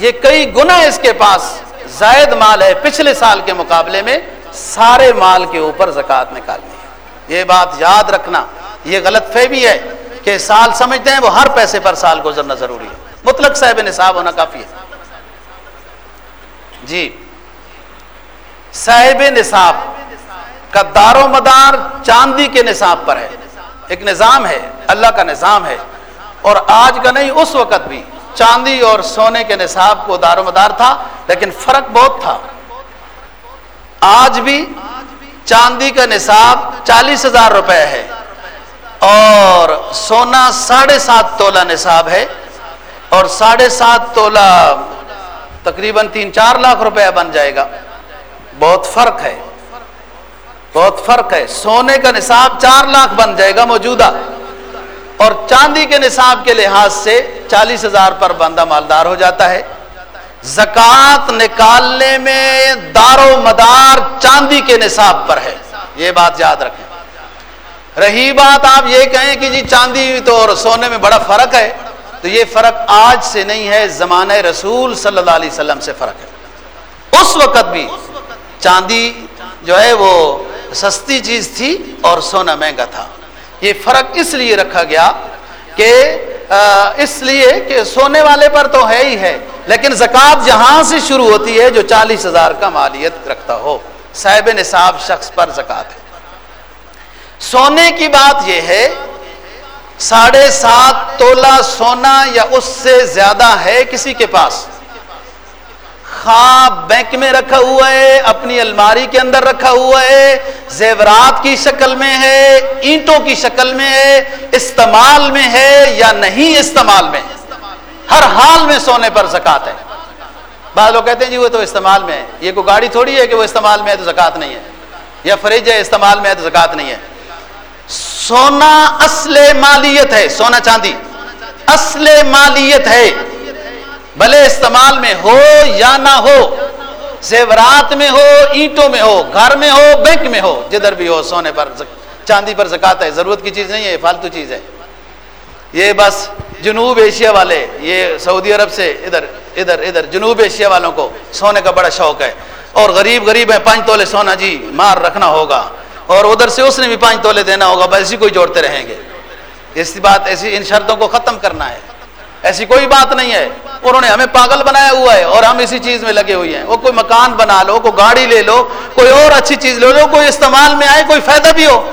یہ کئی گنا اس کے پاس زائد مال ہے۔ پچھلے سال کے مقابلے میں سارے مال کے اوپر زکوٰۃ نکالنی ہے یہ بات یاد رکھنا، یہ غلط فہمی ہے کہ سال سمجھتے ہیں، وہ ہر پیسے پر سال گزرنا ضروری ہے۔ مطلق صاحب نصاب ہونا کافی ہے۔ جی۔ صاحب نصاب کا دار و مدار چاندی کے نصاب پر ہے۔ ایک نظام ہے، اللہ کا نظام ہے۔ اور آج کا نہیں، اس وقت بھی چاندی اور سونے کے نصاب کو دار و مدار تھا، لیکن فرق بہت تھا۔ آج بھی چاندی کا نصاب چالیس ہزار روپے ہے۔ اور سونا ساڑھے سات تولہ نصاب ہے۔ اور ساڑھے سات تولہ تقریباً تین چار لاکھ روپے بن جائے گا۔ بہت فرق ہے۔ بہت فرق ہے۔ سونے کا نصاب چار لاکھ بن جائے گا موجودہ۔ اور چاندی کے نصاب کے لحاظ سے چالیس ہزار پر بندہ مالدار ہو جاتا ہے۔ زکوٰۃ نکالنے میں دار و مدار چاندی کے نصاب پر ہے۔ یہ بات یاد رکھیں۔ رہی بات آپ یہ کہیں کہ جی چاندی تو اور سونے میں بڑا فرق ہے، تو یہ فرق آج سے نہیں ہے زمانہ رسول صلی اللہ علیہ وسلم سے فرق ہے۔ اس وقت بھی چاندی جو ہے وہ سستی چیز تھی اور سونا مہنگا تھا۔ یہ فرق اس لیے رکھا گیا کہ اس لیے کہ سونے والے پر تو ہے ہی ہے، لیکن زکوٰۃ جہاں سے شروع ہوتی ہے جو چالیس ہزار کا مالیت رکھتا ہو، صاحب نصاب شخص پر زکوٰۃ ہے۔ سونے کی بات یہ ہے، ساڑھے سات تولہ سونا یا اس سے زیادہ ہے کسی کے پاس؟ خواب بینک میں رکھا ہوا ہے، اپنی الماری کے اندر رکھا ہوا ہے۔ زیورات کی شکل میں ہے، اینٹوں کی شکل میں ہے، استعمال میں ہے یا نہیں استعمال میں۔ ہر حال میں سونے پر زکات ہے۔ بعض لوگ کہتے ہیں جی وہ تو استعمال میں ہے۔ یہ کوئی گاڑی تھوڑی ہے کہ وہ استعمال میں ہے تو زکات نہیں ہے۔ یا فریج ہے، استعمال میں ہے تو زکات نہیں ہے۔ سونا اصل مالیت ہے، سونا چاندی۔ اصل مالیت ہے۔ بھلے استعمال میں ہو یا نہ ہو، زیورات میں ہو، اینٹوں میں ہو، گھر میں ہو، بینک میں ہو، جدھر بھی ہو، سونے پر، چاندی پر زکات ہے، ضرورت کی چیز نہیں ہے فالتو چیز ہے۔ یہ بس جنوب ایشیا والے، یہ سعودی عرب سے ادھر ادھر ادھر، جنوب ایشیا والوں کو سونے کا بڑا شوق ہے۔ اور غریب غریب ہے پانچ تولے سونا جی مار رکھنا ہوگا۔ اور ادھر سے اس نے بھی پانچ تولے دینا ہوگا، بس اسی کو جوڑتے رہیں گے۔ ایسی بات، ایسی ان شرطوں کو ختم کرنا ہے۔ ایسی کوئی بات نہیں ہے۔ انہوں نے ہمیں پاگل بنایا ہوا ہے اور ہم اسی چیز میں لگے ہوئے ہیں۔ وہ کوئی مکان بنا لو، کوئی گاڑی لے لو، کوئی اور اچھی چیز لے لو، کوئی استعمال میں آئے، کوئی فائدہ بھی ہو۔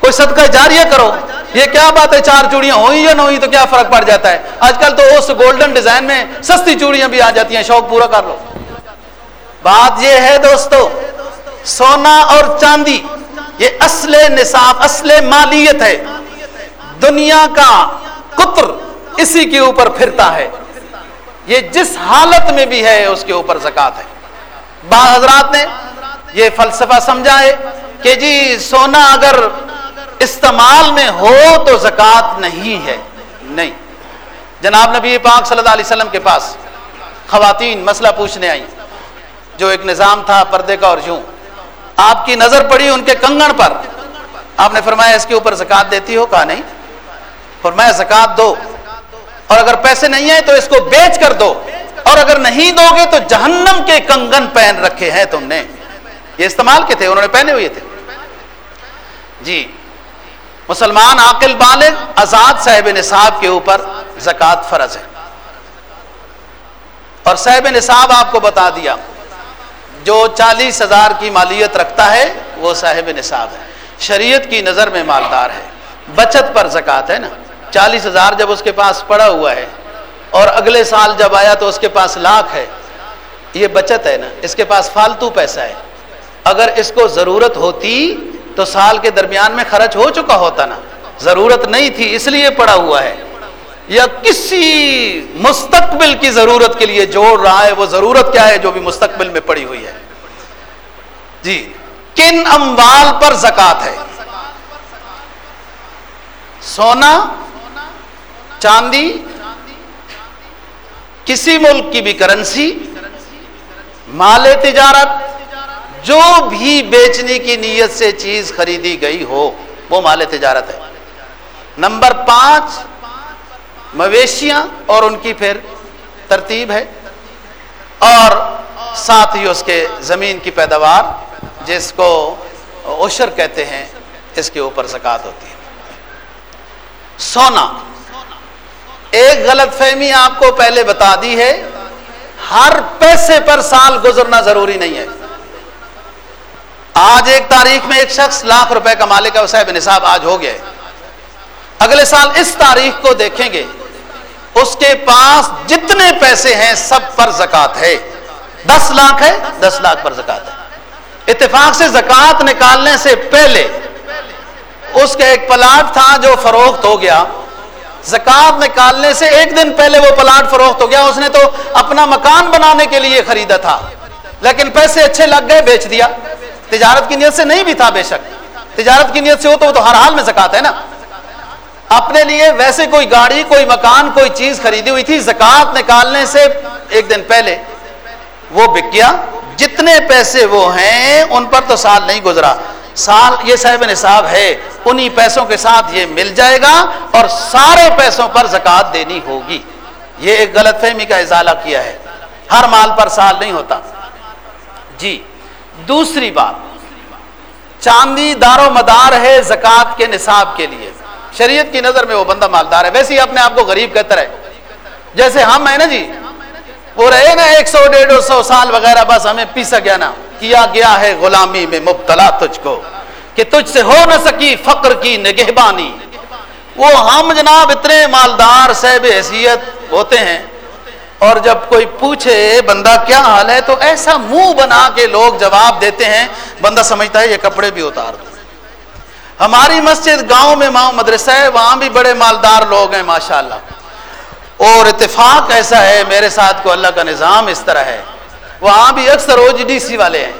کوئی صدقہ جاریہ کرو۔ یہ کیا بات ہے؟ چار چوڑیاں ہوئی یا نہ ہوئی تو کیا فرق پڑ جاتا ہے؟ آج کل تو اس گولڈن ڈیزائن میں سستی چوڑیاں بھی آ جاتی ہیں، شوق پورا کر لو۔ بات یہ ہے دوستو، سونا اور چاندی، یہ اصل نصاب، اصل مالیت ہے۔ دنیا کا قطر اسی کے اوپر پھرتا ہے۔ یہ جس حالت میں بھی ہے، اس کے اوپر زکات ہے۔ بعض حضرات نے یہ فلسفہ سمجھا ہے کہ جی سونا اگر استعمال میں ہو تو زکات نہیں ہے۔ نہیں۔ جناب نبی پاک صلی اللہ علیہ وسلم کے پاس خواتین مسئلہ پوچھنے آئیں، جو ایک نظام تھا، پردے کا اور یوں۔ آپ کی نظر پڑی ان کے کنگن پر۔ آپ نے فرمایا، اس کے اوپر زکات دیتی ہو؟ کہا، نہیں۔ فرمایا زکات دو۔ اور اگر پیسے نہیں ہیں تو اس کو بیچ کر دو۔ اور اگر نہیں دو گے تو جہنم کے کنگن پہن رکھے ہیں تم نے۔ یہ استعمال کے تھے، انہوں نے پہنے ہوئے تھے۔ جی مسلمان عاقل بالغ، آزاد صاحب نصاب کے اوپر زکوٰۃ فرض ہے۔ اور صاحب نصاب آپ کو بتا دیا، جو چالیس ہزار کی مالیت رکھتا ہے، وہ صاحب نصاب ہے۔ شریعت کی نظر میں مالدار ہے۔ بچت پر زکوٰۃ ہے نا۔ چالیس ہزار جب اس کے پاس پڑا ہوا ہے اور اگلے سال جب آیا تو اس کے پاس لاکھ ہے، یہ بچت ہے نا، اس کے پاس فالتو پیسہ ہے۔ اگر اس کو ضرورت ہوتی تو سال کے درمیان میں خرچ ہو چکا ہوتا نا۔ ضرورت نہیں تھی، اس لیے پڑا ہوا ہے۔ یا کسی مستقبل کی ضرورت کے لیے جوڑ رہا ہے، وہ ضرورت کیا ہے جو بھی مستقبل میں پڑی ہوئی ہے۔ جی کن اموال پر زکات ہے؟ سونا چاندی، کسی ملک کی بھی کرنسی، مال تجارت، جو بھی بیچنے کی نیت سے چیز خریدی گئی ہو، وہ مال تجارت ہے۔ نمبر پانچ، مویشیاں اور ان کی پھر ترتیب ہے۔ اور ساتھ ہی اس کے زمین کی پیداوار، جس کو عشر کہتے ہیں، اس کے اوپر زکات ہوتی ہے۔ سونا ایک غلط فہمی آپ کو پہلے بتا دی ہے، ہر پیسے پر سال گزرنا ضروری نہیں ہے۔ آج ایک تاریخ میں ایک شخص لاکھ روپے کا مالک ہے صاحب نصاب آج ہو گیا اگلے سال اس تاریخ کو دیکھیں گے۔ اس کے پاس جتنے پیسے ہیں، سب پر زکات ہے۔ دس لاکھ ہے، دس لاکھ پر زکات ہے۔ اتفاق سے زکات نکالنے سے پہلے اس کا ایک پلاٹ تھا جو فروخت ہو گیا۔ زکات نکالنے سے ایک دن پہلے وہ پلاٹ فروخت ہو گیا، اس نے تو اپنا مکان بنانے کے لیے خریدا تھا۔ لیکن پیسے اچھے لگ گئے، بیچ دیا۔ تجارت کی نیت سے نہیں بھی تھا بے شک۔ تجارت کی نیت سے ہو تو وہ تو ہر حال میں زکات ہے نا۔ اپنے لیے ویسے کوئی گاڑی، کوئی مکان، کوئی چیز خریدی ہوئی تھی، زکات نکالنے سے ایک دن پہلے وہ بک گیا۔ جتنے پیسے وہ ہیں، ان پر تو سال نہیں گزرا۔ سال یہ صاحب نصاب ہے، انہی پیسوں کے ساتھ یہ مل جائے گا اور سارے پیسوں پر زکات دینی ہوگی۔ یہ ایک غلط فہمی کا ازالہ کیا ہے۔ ہر مال پر سال نہیں ہوتا۔ جی دوسری بات۔ چاندی دار و مدار ہے زکات کے نصاب کے لیے۔ شریعت کی نظر میں وہ بندہ مالدار ہے۔ ویسے ہی اپنے آپ کو غریب کہتا رہے۔ جیسے ہم ہیں نا جی وہ رہے نا ایک سو، ڈیڑھ سو سال وغیرہ بس ہمیں پیسا گیا نا۔ کیا گیا ہے غلامی میں مبتلا تجھ کو کہ تجھ سے ہو نہ سکی فقر کی نگہبانی۔ وہ ہم جناب اتنے مالدار صاحب حیثیت ہوتے ہیں اور جب کوئی پوچھے بندہ کیا حال ہے? تو ایسا منہ بنا کے لوگ جواب دیتے ہیں۔ بندہ سمجھتا ہے یہ کپڑے بھی اتار دو۔ ہماری مسجد گاؤں میں ماؤں مدرسہ ہے، وہاں بھی بڑے مالدار لوگ ہیں، ماشاءاللہ۔ اور اتفاق ایسا ہے میرے ساتھ کو اللہ کا نظام اس طرح ہے۔ وہاں بھی اکثر او جی ڈی سی والے ہیں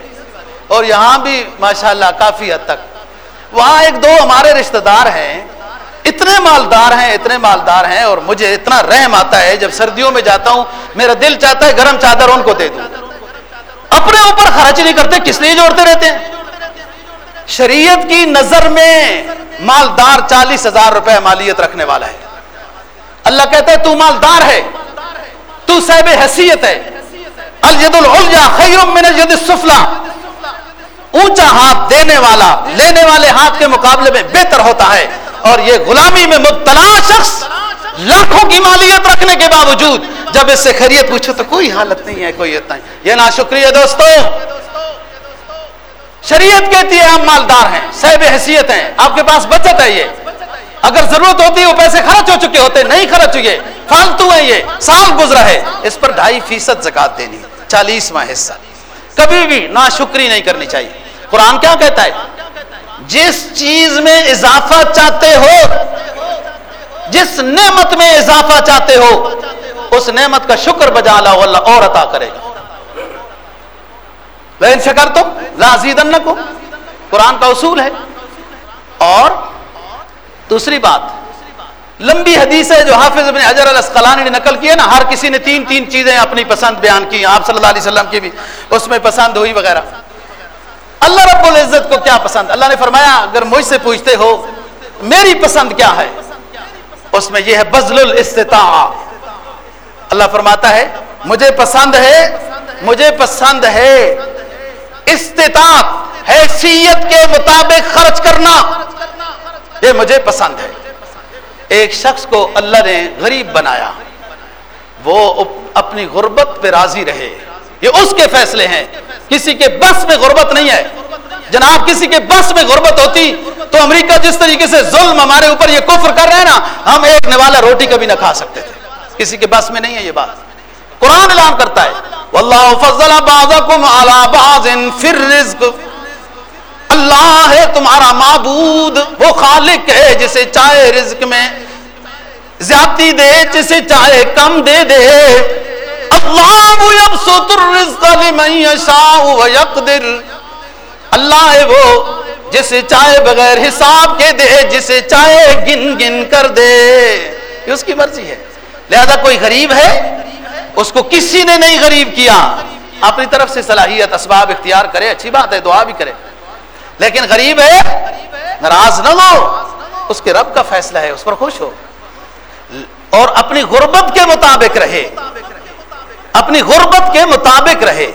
اور یہاں بھی ماشاءاللہ کافی حد تک۔ وہاں ایک دو ہمارے رشتہ دار ہیں، اتنے مالدار ہیں، اتنے مالدار ہیں اور مجھے اتنا رحم آتا ہے، جب سردیوں میں جاتا ہوں، میرا دل چاہتا ہے گرم چادر ان کو دے دوں۔ اپنے اوپر خرچ نہیں کرتے، کس لیے جوڑتے رہتے ہیں؟ شریعت کی نظر میں مالدار چالیس ہزار روپے مالیت رکھنے والا ہے۔ اللہ کہتا ہے، تو مالدار ہے، تو صاحب حیثیت ہے۔ الید العلیا خیر من الید السفلا اونچا ہاتھ دینے والا، لینے والے ہاتھ کے مقابلے میں بہتر ہوتا ہے۔ اور یہ غلامی میں مبتلا شخص لاکھوں کی مالیت رکھنے کے باوجود، جب اس سے خیریت پوچھو تو کوئی حالت نہیں ہے، کوئی اتنا یہ نا شکریہ دوستو۔ شریعت کہتی ہے، ہم مالدار ہیں، صاحب حیثیت ہیں، آپ کے پاس بچت ہے یہ۔ اگر ضرورت ہوتی ہے، وہ پیسے خرچ ہو چکے ہوتے، نہیں خرچ ہوئے، فالتو ہے یہ، سال گزرا ہے، اس پر ڈھائی فیصد زکات دینی۔ ہے چالیسواں حصہ۔ کبھی بھی ناشکری نہیں کرنی چاہیے۔ قرآن کیا کہتا ہے؟ جس چیز میں اضافہ چاہتے ہو، جس نعمت میں اضافہ چاہتے ہو، اس نعمت کا شکر بجا لا اللہ اور عطا کرے گا۔ شکر تم لازید کو قرآن کا اصول ہے۔ اور دوسری بات لمبی حدیث ہے جو حافظ ابن حجر الاسقلانی نے نقل کی ہے نا، ہر کسی نے تین تین چیزیں اپنی پسند بیان کی آپ صلی اللہ علیہ وسلم کی بھی، اس میں پسند ہوئی وغیرہ۔ اللہ رب العزت کو کیا پسند؟ اللہ نے فرمایا، اگر مجھ سے پوچھتے ہو، میری پسند کیا ہے؟ اس میں یہ ہے بزل الاستطاع۔ اللہ فرماتا ہے، مجھے پسند ہے، مجھے پسند ہے۔ استطاعت حیثیت کے مطابق خرچ کرنا۔ یہ مجھے پسند ہے۔ ایک شخص کو اللہ نے غریب بنایا، وہ اپنی غربت پہ راضی رہے۔ یہ اس کے فیصلے ہیں۔ کسی کے بس میں غربت نہیں ہے۔ جناب، کسی کے بس میں غربت ہوتی تو امریکہ جس طریقے سے ظلم ہمارے اوپر یہ کفر کر رہے ہیں نا، ہم ایک نوالا روٹی کبھی نہ کھا سکتے تھے۔ کسی کے بس میں نہیں ہے یہ بات۔ قرآن اعلان کرتا ہے واللہ فضل بعضکم علی بعض فی الرزق۔ اللہ ہے تمہارا معبود، وہ خالق ہے جسے چاہے رزق میں۔ زیادتی دے، جسے چاہے کم دے دے۔ اللہ یبسط الرزق لمن یشاء ویقدر۔ اللہ ہے وہ جسے چاہے بغیر حساب کے دے، جسے چاہے گن گن کر دے۔ یہ اس کی مرضی ہے۔ لہذا کوئی غریب ہے، اس کو کسی نے نہیں غریب کیا۔ اپنی طرف سے صلاحیت، اسباب اختیار کرے، اچھی بات ہے، دعا بھی کرے۔ لیکن غریب ہے، ناراض نہ ہو۔ اس کے رب کا فیصلہ ہے، اس پر خوش ہو۔ اور اپنی غربت کے مطابق رہے۔ اپنی غربت کے مطابق رہے۔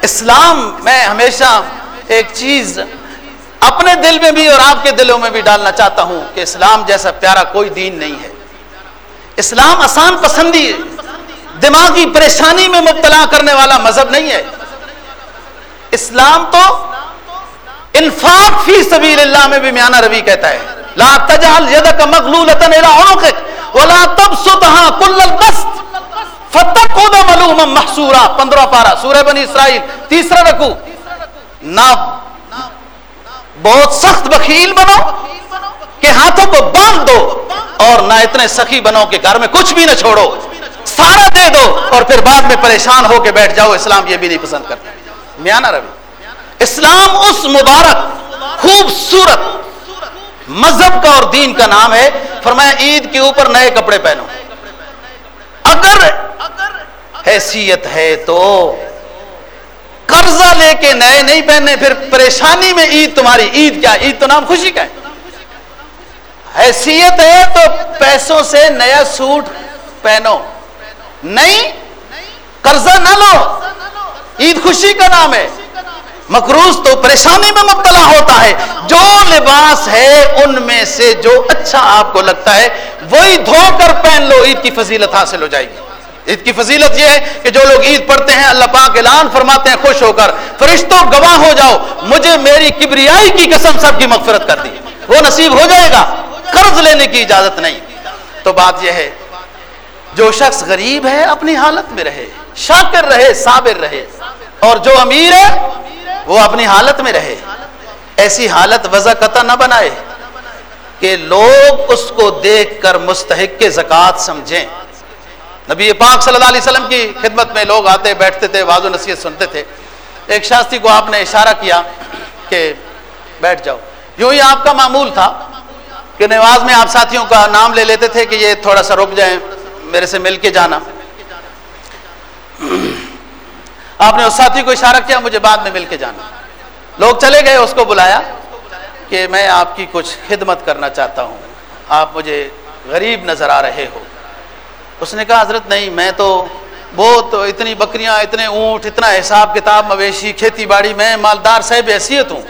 اسلام میں ہمیشہ ایک چیز اپنے دل میں بھی اور آپ کے دلوں میں بھی ڈالنا چاہتا ہوں کہ اسلام جیسا پیارا کوئی دین نہیں ہے۔ اسلام آسان پسندی، دماغی پریشانی میں مبتلا کرنے والا مذہب نہیں ہے۔ اسلام تو انفاق فی سبیل اللہ میں بھی میانہ روی کہتا ہے۔ لا تجعل یدک مغلولتا الى عنقک ولا تبسطها كل البسط فتقود ملوما محصورا۔ 15 پارا سورہ بنی اسرائیل، تیسرا رکوع۔ نہ بہت سخت بخیل بنو کہ ہاتھوں کو باندھ دو اور نہ اتنے سخی بنو کہ گھر میں کچھ بھی نہ چھوڑو۔ سارا دے دو اور پھر بعد میں پریشان ہو کے بیٹھ جاؤ، اسلام یہ بھی نہیں پسند کرتا۔ میانا روی۔ اسلام اس مبارک، خوبصورت مذہب کا اور دین کا نام ہے۔ فرمایا، عید کے اوپر نئے کپڑے پہنو۔ اگر حیثیت ہے تو قرضہ لے کے نئے نہیں پہننے، پھر پریشانی میں عید تمہاری، عید کیا؟ عید تو نام خوشی کا ہے۔ حیثیت ہے تو پیسوں سے نیا سوٹ پہنو۔ نہیں، قرضہ نہ لو۔ عید خوشی کا نام ہے۔ مقروض تو پریشانی میں مبتلا ہوتا ہے۔ جو لباس ہے ان میں سے جو اچھا آپ کو لگتا ہے، وہی دھو کر پہن لو، عید کی فضیلت حاصل ہو جائے گی۔ عید کی فضیلت یہ ہے کہ جو لوگ عید پڑھتے ہیں، اللہ پاک اعلان فرماتے ہیں، خوش ہو کر، فرشتوں گواہ ہو جاؤ، مجھے میری کبریائی کی قسم سب کی مغفرت کر دی وہ نصیب ہو جائے گا، قرض لینے کی اجازت نہیں۔ تو بات یہ ہے، جو شخص غریب ہے، اپنی حالت میں رہے، شاکر رہے، صابر رہے، اور جو امیر ہے وہ اپنی حالت میں رہے۔ ایسی حالت وضع قطع نہ بنائے کہ لوگ اس کو دیکھ کر مستحق کے زکوٰۃ سمجھیں۔ نبی پاک صلی اللہ علیہ وسلم کی خدمت میں لوگ آتے، بیٹھتے تھے واض و نصیحت سنتے تھے۔ ایک شاستری کو آپ نے اشارہ کیا کہ بیٹھ جاؤ۔ یوں ہی آپ کا معمول تھا کہ نواز میں آپ ساتھیوں کا نام لے لیتے تھے کہ یہ تھوڑا سا رک جائیں، میرے سے مل کے جانا۔ آپ نے اس ساتھی کو اشارہ کیا، مجھے بعد میں مل کے جانا۔ لوگ چلے گئے، اس کو بلایا کہ میں آپ کی کچھ خدمت کرنا چاہتا ہوں۔ آپ مجھے غریب نظر آ رہے ہو۔ اس نے کہا، حضرت نہیں، میں تو بہت اتنی بکریاں، اتنے اونٹ، اتنا حساب کتاب، مویشی، کھیتی باڑی، میں مالدار صاحب حیثیت ہوں۔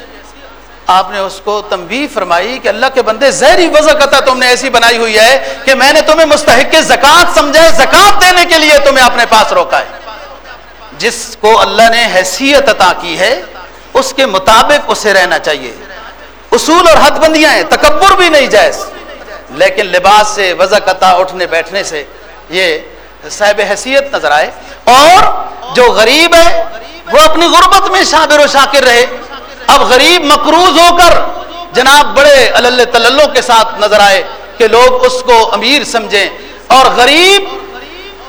آپ نے اس کو تنبیہ فرمائی کہ اللہ کے بندے، زہری وضع تم نے ایسی بنائی ہوئی ہے کہ میں نے تمہیں مستحق زکوٰۃ سمجھا زکوٰۃ دینے کے لیے تمہیں اپنے پاس روکا ہے۔ جس کو اللہ نے حیثیت عطا کی ہے، اس کے مطابق اسے رہنا چاہیے۔ اصول اور حد بندیاں ہیں، تکبر بھی نہیں جائز۔ لیکن لباس سے، وضع قطع اٹھنے، بیٹھنے سے یہ صاحب حیثیت نظر آئے۔ اور جو غریب ہے، وہ اپنی غربت میں شابر و شاکر رہے۔ اب غریب مقروض ہو کر جناب بڑے اللہ تللوں کے ساتھ نظر آئے کہ لوگ اس کو امیر سمجھیں۔ اور غریب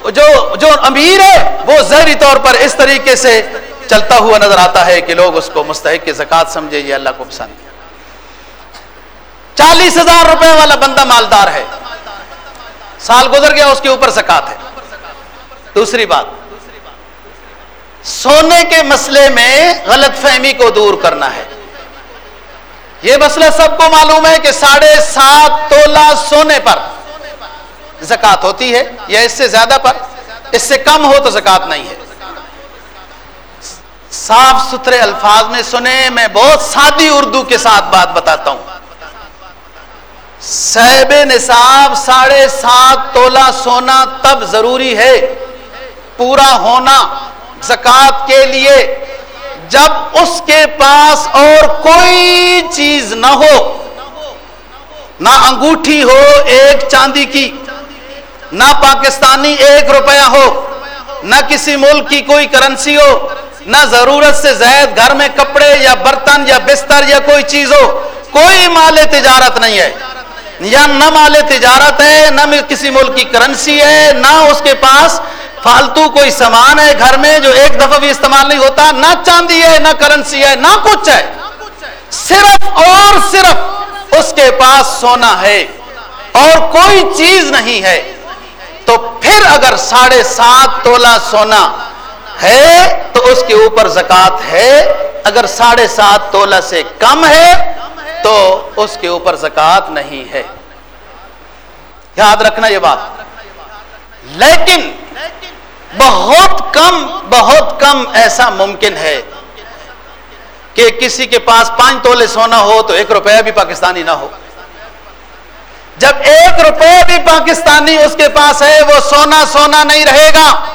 جو جو امیر ہے وہ ظاہری طور پر اس طریقے سے چلتا ہوا نظر آتا ہے کہ لوگ اس کو مستحق کے زکات سمجھے، یہ اللہ کو پسند چالیس ہزار روپے والا بندہ مالدار ہے۔ سال گزر گیا، اس کے اوپر زکات ہے۔ دوسری بات، سونے کے مسئلے میں غلط فہمی کو دور کرنا ہے۔ یہ مسئلہ سب کو معلوم ہے کہ ساڑھے سات تولہ سونے پر زکات ہوتی ہے یا اس سے زیادہ پر؟ اس سے کم ہو تو زکات نہیں ہے۔ صاف ستھرے الفاظ میں سنے میں بہت سادی اردو کے ساتھ بات بتاتا ہوں۔ صحب نصاب ساڑھے سات تولہ سونا تب ضروری ہے، پورا ہونا زکات کے لیے۔ جب اس کے پاس اور کوئی چیز نہ ہو، نہ انگوٹھی ہو، ایک چاندی کی نہ پاکستانی ایک روپیہ ہو، نہ کسی ملک کی کوئی کرنسی ہو، نہ ضرورت سے زائد گھر میں کپڑے یا برتن یا بستر یا کوئی چیز ہو، کوئی مال تجارت نہیں ہے۔ یا نہ مال تجارت ہے، نہ کسی ملک کی کرنسی ہے، نہ اس کے پاس فالتو کوئی سامان ہے گھر میں جو ایک دفعہ بھی استعمال نہیں ہوتا، نہ چاندی ہے، نہ کرنسی ہے، نہ کچھ ہے۔ صرف اور صرف اس کے پاس سونا ہے۔ اور کوئی چیز نہیں ہے۔ تو پھر اگر ساڑھے سات تولہ سونا ہے تو اس کے اوپر زکات ہے۔ اگر ساڑھے سات تولہ سے کم ہے تو اس کے اوپر زکات نہیں ہے۔ یاد رکھنا یہ بات۔ لیکن بہت کم بہت کم ایسا ممکن ہے کہ کسی کے پاس پانچ تولے سونا ہو تو ایک روپیہ بھی پاکستانی نہ ہو۔ جب ایک روپے بھی پاکستانی اس کے پاس ہے، وہ سونا سونا نہیں رہے گا۔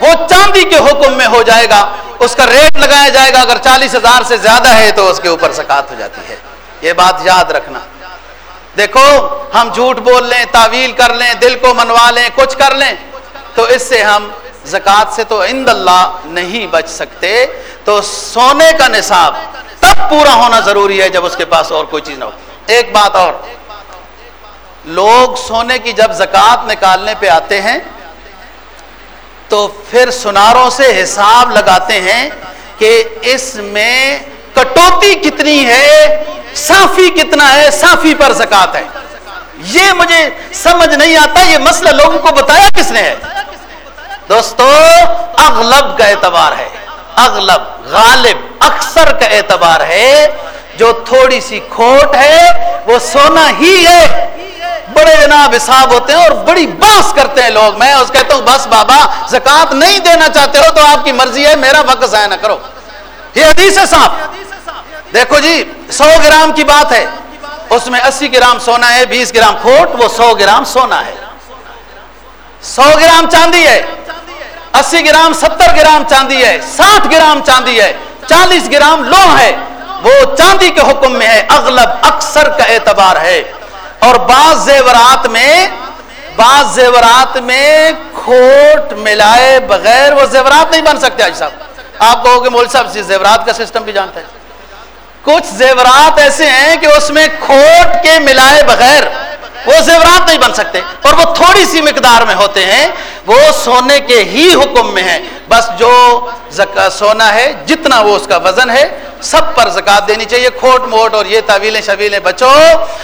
وہ چاندی کے حکم میں ہو جائے گا۔ اس کا ریٹ لگایا جائے گا۔ اگر چالیس ہزار سے زیادہ ہے تو اس کے اوپر سکاط ہو جاتی ہے۔ یہ بات یاد رکھنا۔ دیکھو، ہم جھوٹ بول لیں، تعویل کر لیں، دل کو منوا لیں، کچھ کر لیں، تو اس سے ہم زکات سے تو عند اللہ نہیں بچ سکتے۔ تو سونے کا نصاب تب پورا ہونا ضروری ہے جب اس کے پاس اور کوئی چیز نہ ہو۔ ایک بات اور۔ لوگ سونے کی جب زکات نکالنے پہ آتے ہیں، تو پھر سناروں سے حساب لگاتے ہیں کہ اس میں کٹوتی کتنی ہے، صافی کتنا ہے، صافی پر زکات ہے۔ یہ مجھے سمجھ نہیں آتا، یہ مسئلہ لوگوں کو بتایا کس نے ہے۔ دوستو، اغلب کا اعتبار ہے، اغلب، غالب، اکثر کا اعتبار ہے۔ جو تھوڑی سی کھوٹ ہے، وہ سونا ہی ہے۔ بڑے جناب حساب ہوتے ہیں اور بڑی باس کرتے ہیں لوگ۔ میں اس کہتا ہوں، بس بابا زکات نہیں دینا چاہتے ہو تو آپ کی مرضی ہے، میرا وقت ضائع نہ کرو۔ یہ حدیث ہے صاحب۔ دیکھو جی سو گرام کی بات ہے۔ اس میں اسی گرام سونا ہے، بیس گرام کھوٹ، وہ سو گرام سونا ہے۔ سو گرام چاندی ہے۔ اسی گرام ستر گرام چاندی ہے۔ ساٹھ گرام چاندی ہے۔ چالیس گرام لو ہے۔ وہ چاندی کے حکم میں ہے۔ اغلب اکثر کا اعتبار ہے۔ اور بعض زیورات میں بعض زیورات میں کھوٹ ملائے بغیر وہ زیورات نہیں بن سکتے آج صاحب۔ آپ کہو کہ مول صاحب زیورات کا سسٹم بھی جانتے ہیں کچھ زیورات ایسے ہیں کہ اس میں کھوٹ کے ملائے بغیر وہ زیورات نہیں بن سکتے اور وہ تھوڑی سی مقدار میں ہوتے ہیں، وہ سونے کے ہی حکم میں ہیں۔ بس جو سونا ہے، جتنا وہ اس کا وزن ہے، سب پر زکات دینی چاہیے۔ کھوٹ موٹ اور یہ طویلیں شبیلیں بچو۔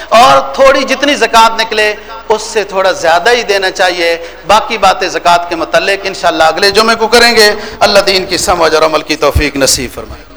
اور تھوڑی جتنی زکات نکلے، اس سے تھوڑا زیادہ ہی دینا چاہیے۔ باقی باتیں زکات کے متعلق انشاءاللہ اگلے جمعے کو کریں گے۔ اللہ دین کی سمجھ اور عمل کی توفیق نصیب فرمائے۔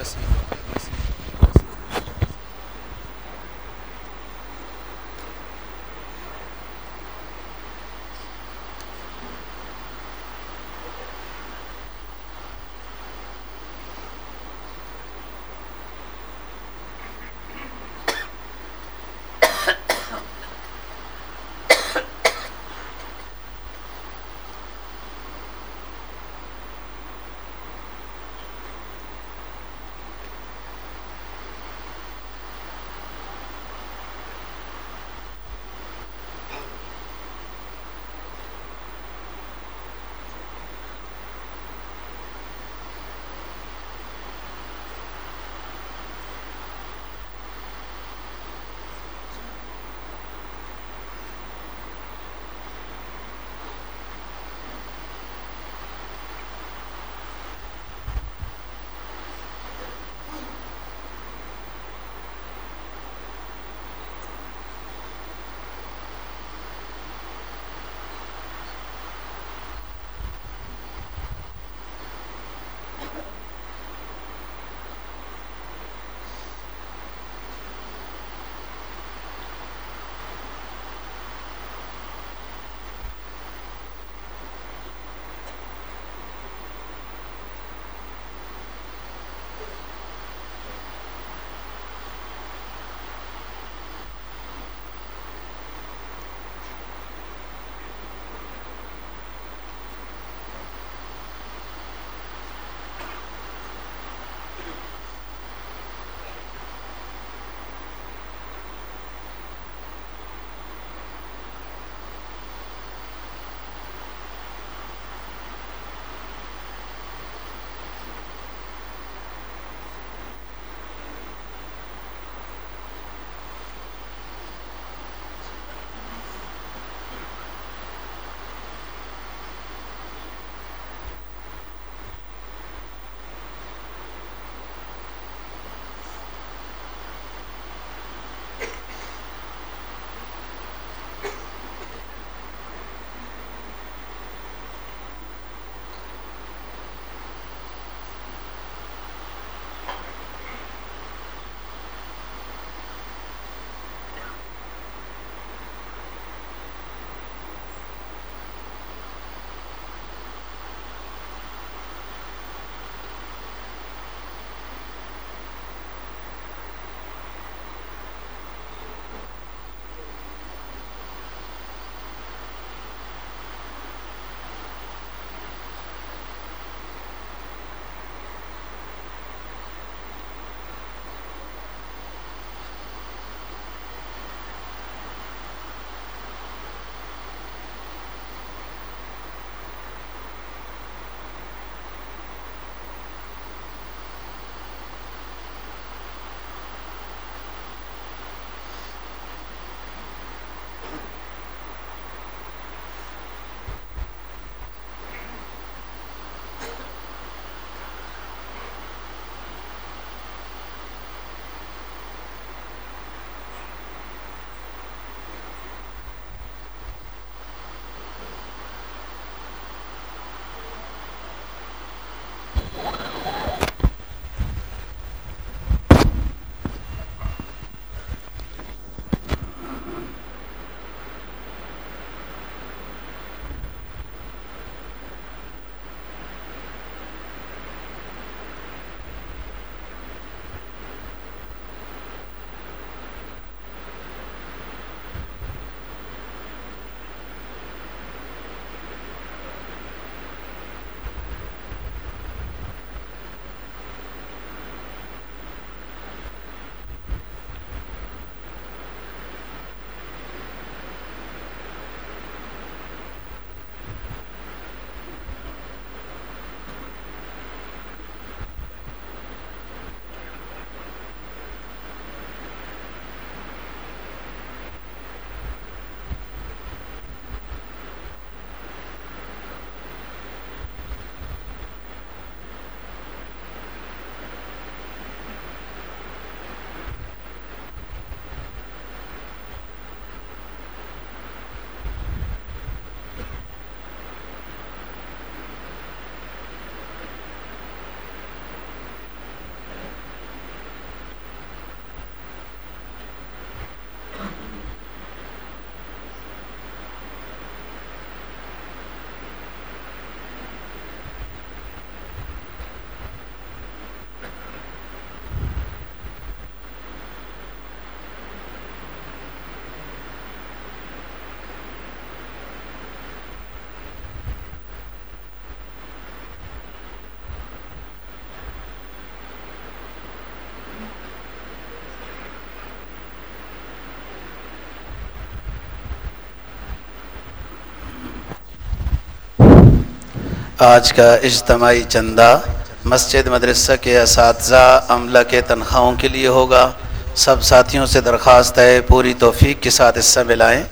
آج کا اجتماعی چندہ مسجد مدرسہ کے اساتذہ عملہ کے تنخواہوں کے لیے ہوگا۔ سب ساتھیوں سے درخواست ہے، پوری توفیق کے ساتھ حصہ ملائیں۔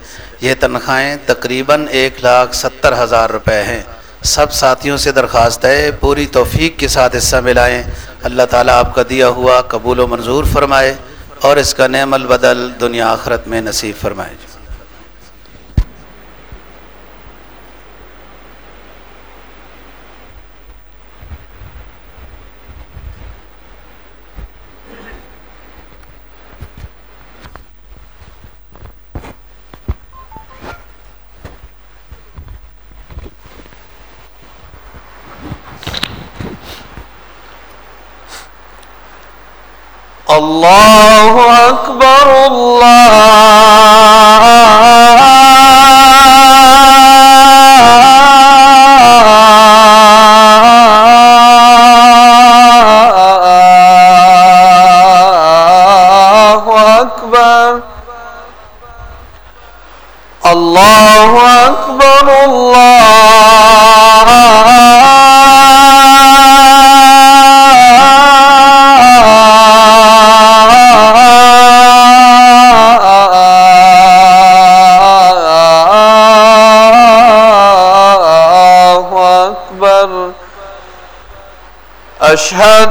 یہ تنخواہیں تقریباً ایک لاکھ ستر ہزار روپے ہیں۔ سب ساتھیوں سے درخواست ہے، پوری توفیق کے ساتھ حصہ ملائیں۔ اللہ تعالیٰ آپ کا دیا ہوا قبول و منظور فرمائے اور اس کا نعم البدل دنیا آخرت میں نصیب فرمائے۔ اللہ اکبر اللہ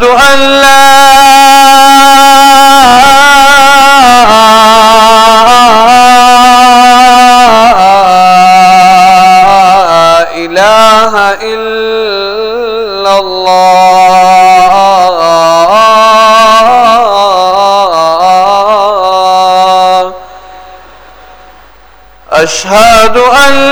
أشهد أن لا إله إلا الله. أشهد أن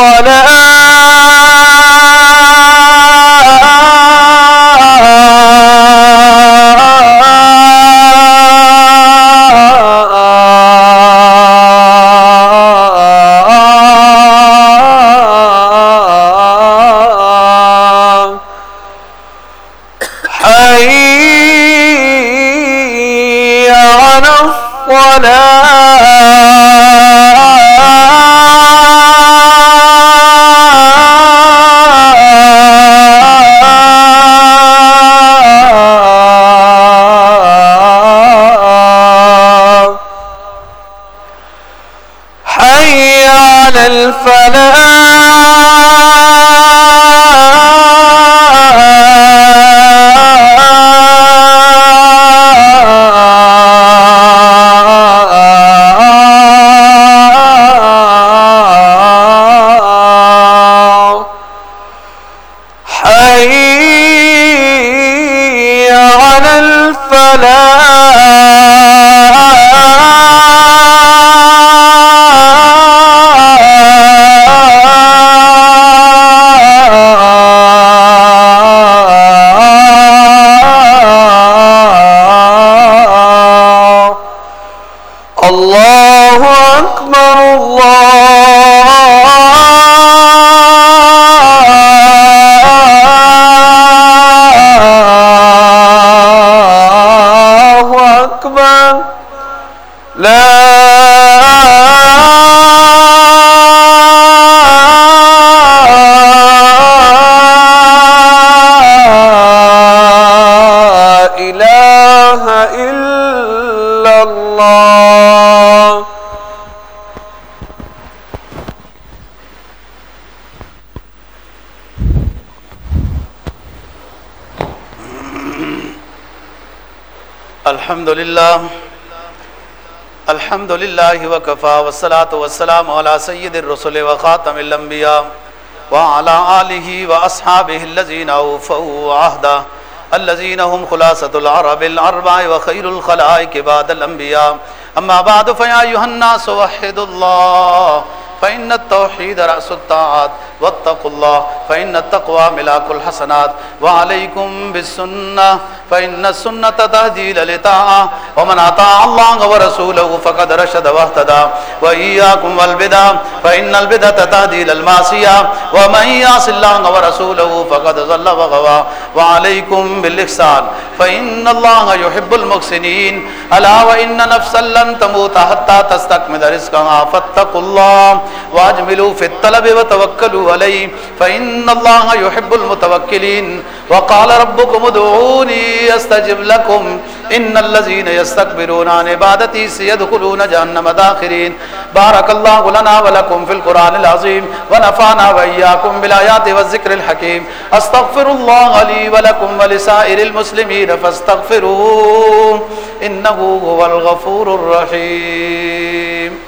على الصلاة حي على الصلاة لله الحمد لله وكفى والصلاة والسلام على سيد الرسل وخاتم الأنبياء وعلى آله وأصحابه الذين أوفوا عهدا الذين هم خلاصة العرب الأربع وخير الخلائق بعد الأنبياء أما بعد فيا أيها الناس وحدوا الله فإن التوحيد رأس الطاعات واتقوا الله فإن التقوى ملاك الحسنات وعليكم بالسنة فإن السنة تهدي للطاعة ومن أطاع الله ورسوله فقد رشد واهتدى. وإياكم والبدع، فإن البدعة تهدي للمعصية ومن يعص الله ورسوله فقد ضل وغوى. وعليكم بالإحسان فإن الله يحب المحسنين ألا وإن نفسا لن تموت حتى تستكمل رزقها فاتقوا الله واجملوا في الطلب وتوكلوا عليه فإن الله يحب المتوكلين وقال ربكم ادعوني أستجب لكم ان الذين يستكبرون عن عبادتي سيدخلون جهنم داخرين. بارك الله لنا ولكم في القران العظيم. ونفعنا واياكم بالايات والذكر الحكيم. استغفر الله لي ولكم ولسائر المسلمين فاستغفروه انه هو الغفور الرحيم.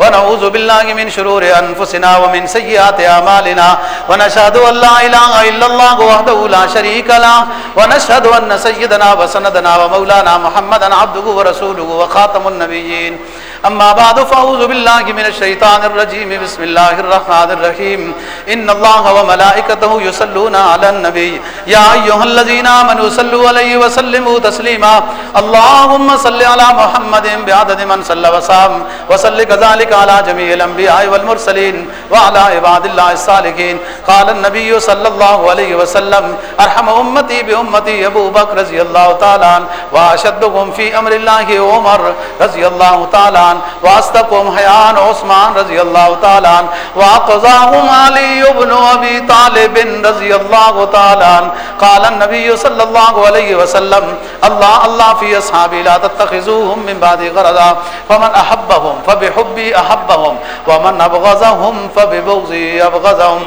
ونعوذ بالله من شرور أنفسنا ومن سيئات أعمالنا. ونشهد أن لا إله إلا الله وحده لا شريك له. ونشهد أن سيدنا وسندنا ومولانا محمدا عبده ورسوله وخاتم النبيين. أما بعد، فأعوذ بالله من الشيطان الرجيم. بسم الله الرحمن الرحيم. إن الله وملائكته يصلون على النبي. يا أيها الذين آمنوا صلوا عليه وسلموا تسليما. اللهم صل على محمد بعدد من صلى وسلم. وصل كذلك على جميع الأنبياء والمرسلين وعلى عباد الله الصالحين. قال النبي صلى الله عليه وسلم، أرحم أمتي بأمتي أبو بكر رضي الله تعالى وأشدهم في أمر الله عمر رضي الله تعالى عنه واصدقهم حيان عثمان رضي الله تعالى عنه واقضاهم علي بن ابي طالب رضي الله تعالى قال النبي صلى الله عليه وسلم، الله الله في اصحابي لا تتخذوهم من بعد غرضا، فمن احبهم فبحبي احبهم ومن ابغضهم فببغضي ابغضهم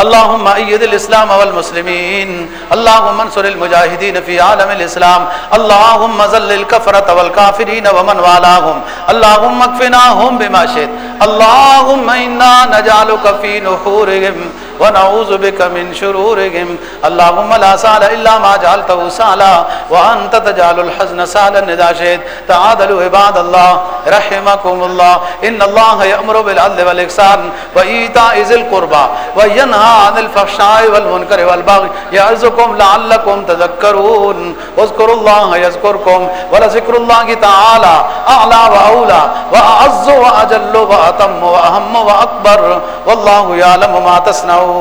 اللهم ايد الاسلام والمسلمين. اللهم انصر المجاهدين في عالم الاسلام اللهم ذل الكفرة والكافرين ومن والاهم. اللهم اكفناهم بما شئت. اللهم انا نجعلك في نحورهم. ونعوذ بك من شرورهم. اللهم لا سال الا ما جعلته سالا وانت تجعل الحزن سالا اذا شئت. تعادلوا عباد الله. رحمكم الله. ان الله يأمر بالعدل والاحسان وايتاء ذي القربى وينهى عن الفحشاء والمنكر والبغي يعظكم لعلكم تذكرون. واذكروا الله يذكركم ولذكر الله تعالى اعلى واولى واعز واجل واتم واهم واكبر والله يعلم ما تصنعون.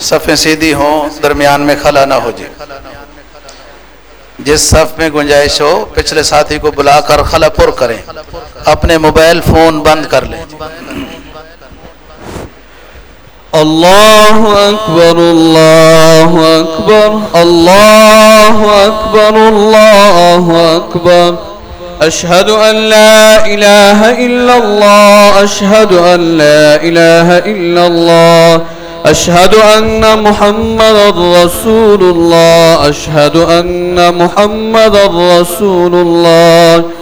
صفیں سیدھی ہوں، درمیان میں خلا نہ ہو جائے جس صف میں گنجائش ہو، پچھلے ساتھی کو بلا کر خلا پر کریں۔ اپنے موبائل فون بند کر لیں۔ اللہ اکبر اللہ اکبر اللہ اکبر اللہ اکبر۔ اشہد ان لا الہ الا اللہ اشہد ان لا الہ الا اللہ اشہد ان محمد رسول اللہ اشہد ان محمد رسول اللہ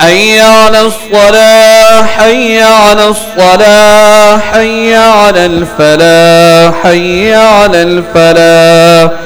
حي على الصلاة، حي على الصلاة، حي على الفلاح، حي على الفلاح.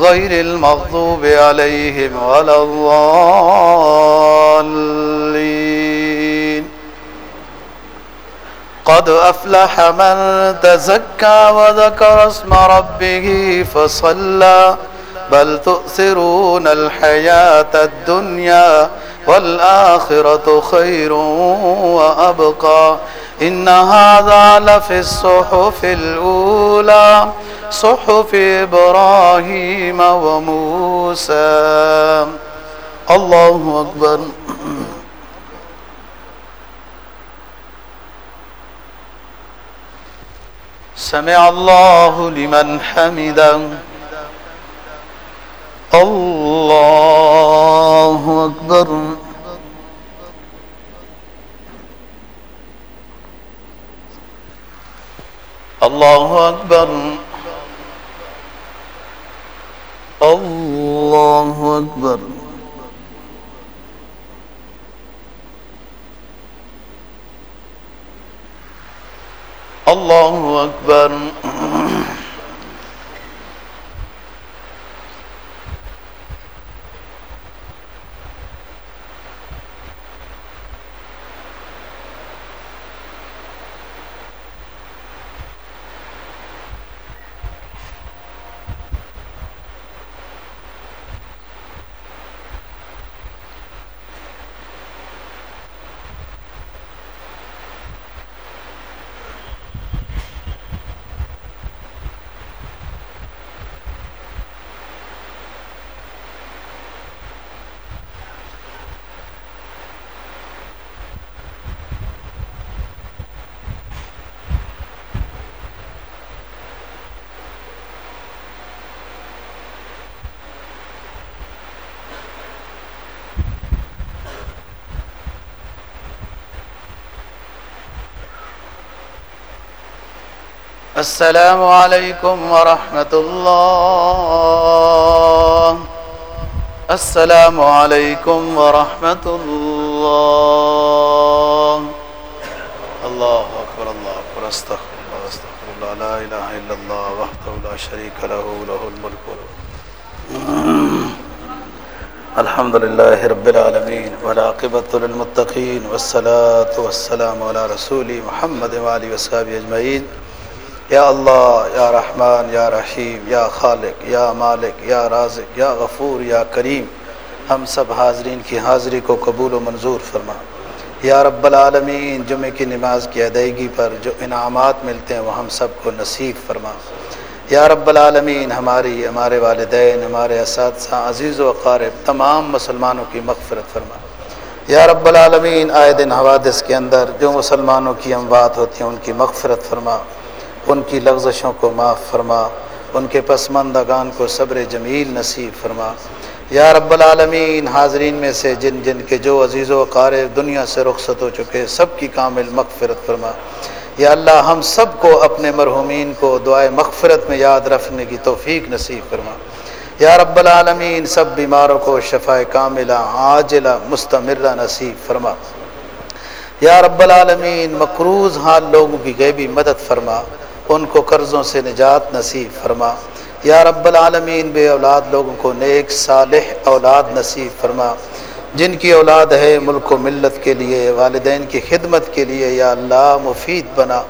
غير المغضوب عليهم ولا الضالين. قد أفلح من تزكى وذكر اسم ربه فصلى. بل تؤثرون الحياة الدنيا والآخرة خير وأبقى. إن هذا لفي الصحف الأولى. صحف إبراهيم وموسى. الله أكبر. سمع الله لمن حمده. الله أكبر. الله أكبر. اللہ اکبر اللہ اکبر السلام عليكم ورحمة الله. السلام عليكم ورحمة الله. الله أكبر الله أكبر استغفر الله استغفر الله. لا إله إلا الله وحده لا شريك له له الملك وله الحمد. لله رب العالمين والعاقبة للمتقين والصلاة والسلام على رسول محمد وعلى وصحبه أجمعين. یا اللہ، یا رحمان، یا رحیم، یا خالق، یا مالک، یا رازق، یا غفور، یا کریم، ہم سب حاضرین کی حاضری کو قبول و منظور فرما۔ یا رب العالمین جمعے کی نماز کی ادائیگی پر جو انعامات ملتے ہیں، وہ ہم سب کو نصیب فرما۔ یا رب العالمین، ہماری، ہمارے والدین، ہمارے اساتذہ، عزیز و اقارب، تمام مسلمانوں کی مغفرت فرما۔ یا رب العالمین، آئے دن حوادث کے اندر جو مسلمانوں کی اموات ہوتی ہیں، ان کی مغفرت فرما۔ ان کی لغزشوں کو معاف فرما، ان کے پسماندگان کو صبر جمیل نصیب فرما۔ یا رب العالمین، حاضرین میں سے جن جن کے جو عزیز و قارب دنیا سے رخصت ہو چکے، سب کی کامل مغفرت فرما۔ یا اللہ، ہم سب کو اپنے مرحومین کو دعائے مغفرت میں یاد رکھنے کی توفیق نصیب فرما۔ یا رب العالمین، سب بیماروں کو شفا کاملہ، عاجلہ، مستمرہ نصیب فرما۔ یا رب العالمین، مقروض حال لوگوں کی غیبی مدد فرما۔ ان کو قرضوں سے نجات نصیب فرما۔ یا رب العالمین، بے اولاد لوگوں کو نیک صالح اولاد نصیب فرما۔ جن کی اولاد ہے ملک و ملت کے لیے، والدین کی خدمت کے لیے یا اللہ مفید بنا۔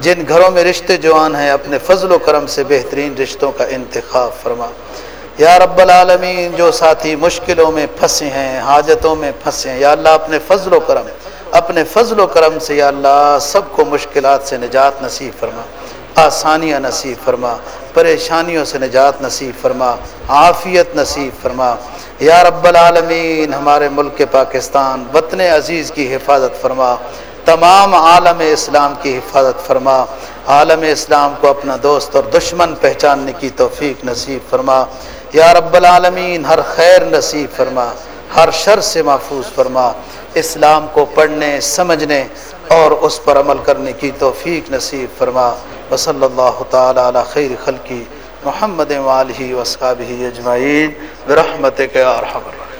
جن گھروں میں رشتے جوان ہیں، اپنے فضل و کرم سے بہترین رشتوں کا انتخاب فرما۔ یا رب العالمین، جو ساتھی مشکلوں میں پھنسے ہیں، حاجتوں میں پھنسے ہیں، یا اللہ اپنے فضل و کرم، اپنے فضل و کرم سے یا اللہ سب کو مشکلات سے نجات نصیب فرما۔ آسانیاں نصیب فرما، پریشانیوں سے نجات نصیب فرما، عافیت نصیب فرما۔ یا رب العالمین، ہمارے ملک پاکستان، وطن عزیز کی حفاظت فرما۔ تمام عالم اسلام کی حفاظت فرما۔ عالم اسلام کو اپنا دوست اور دشمن پہچاننے کی توفیق نصیب فرما۔ یا رب العالمین، ہر خیر نصیب فرما۔ ہر شر سے محفوظ فرما۔ اسلام کو پڑھنے، سمجھنے اور اس پر عمل کرنے کی توفیق نصیب فرما۔ وصلی اللہ تعالی علی خیر خلقی محمد والی وصحابہ اجمعین۔ برحمتک یا ارحم الراحمین۔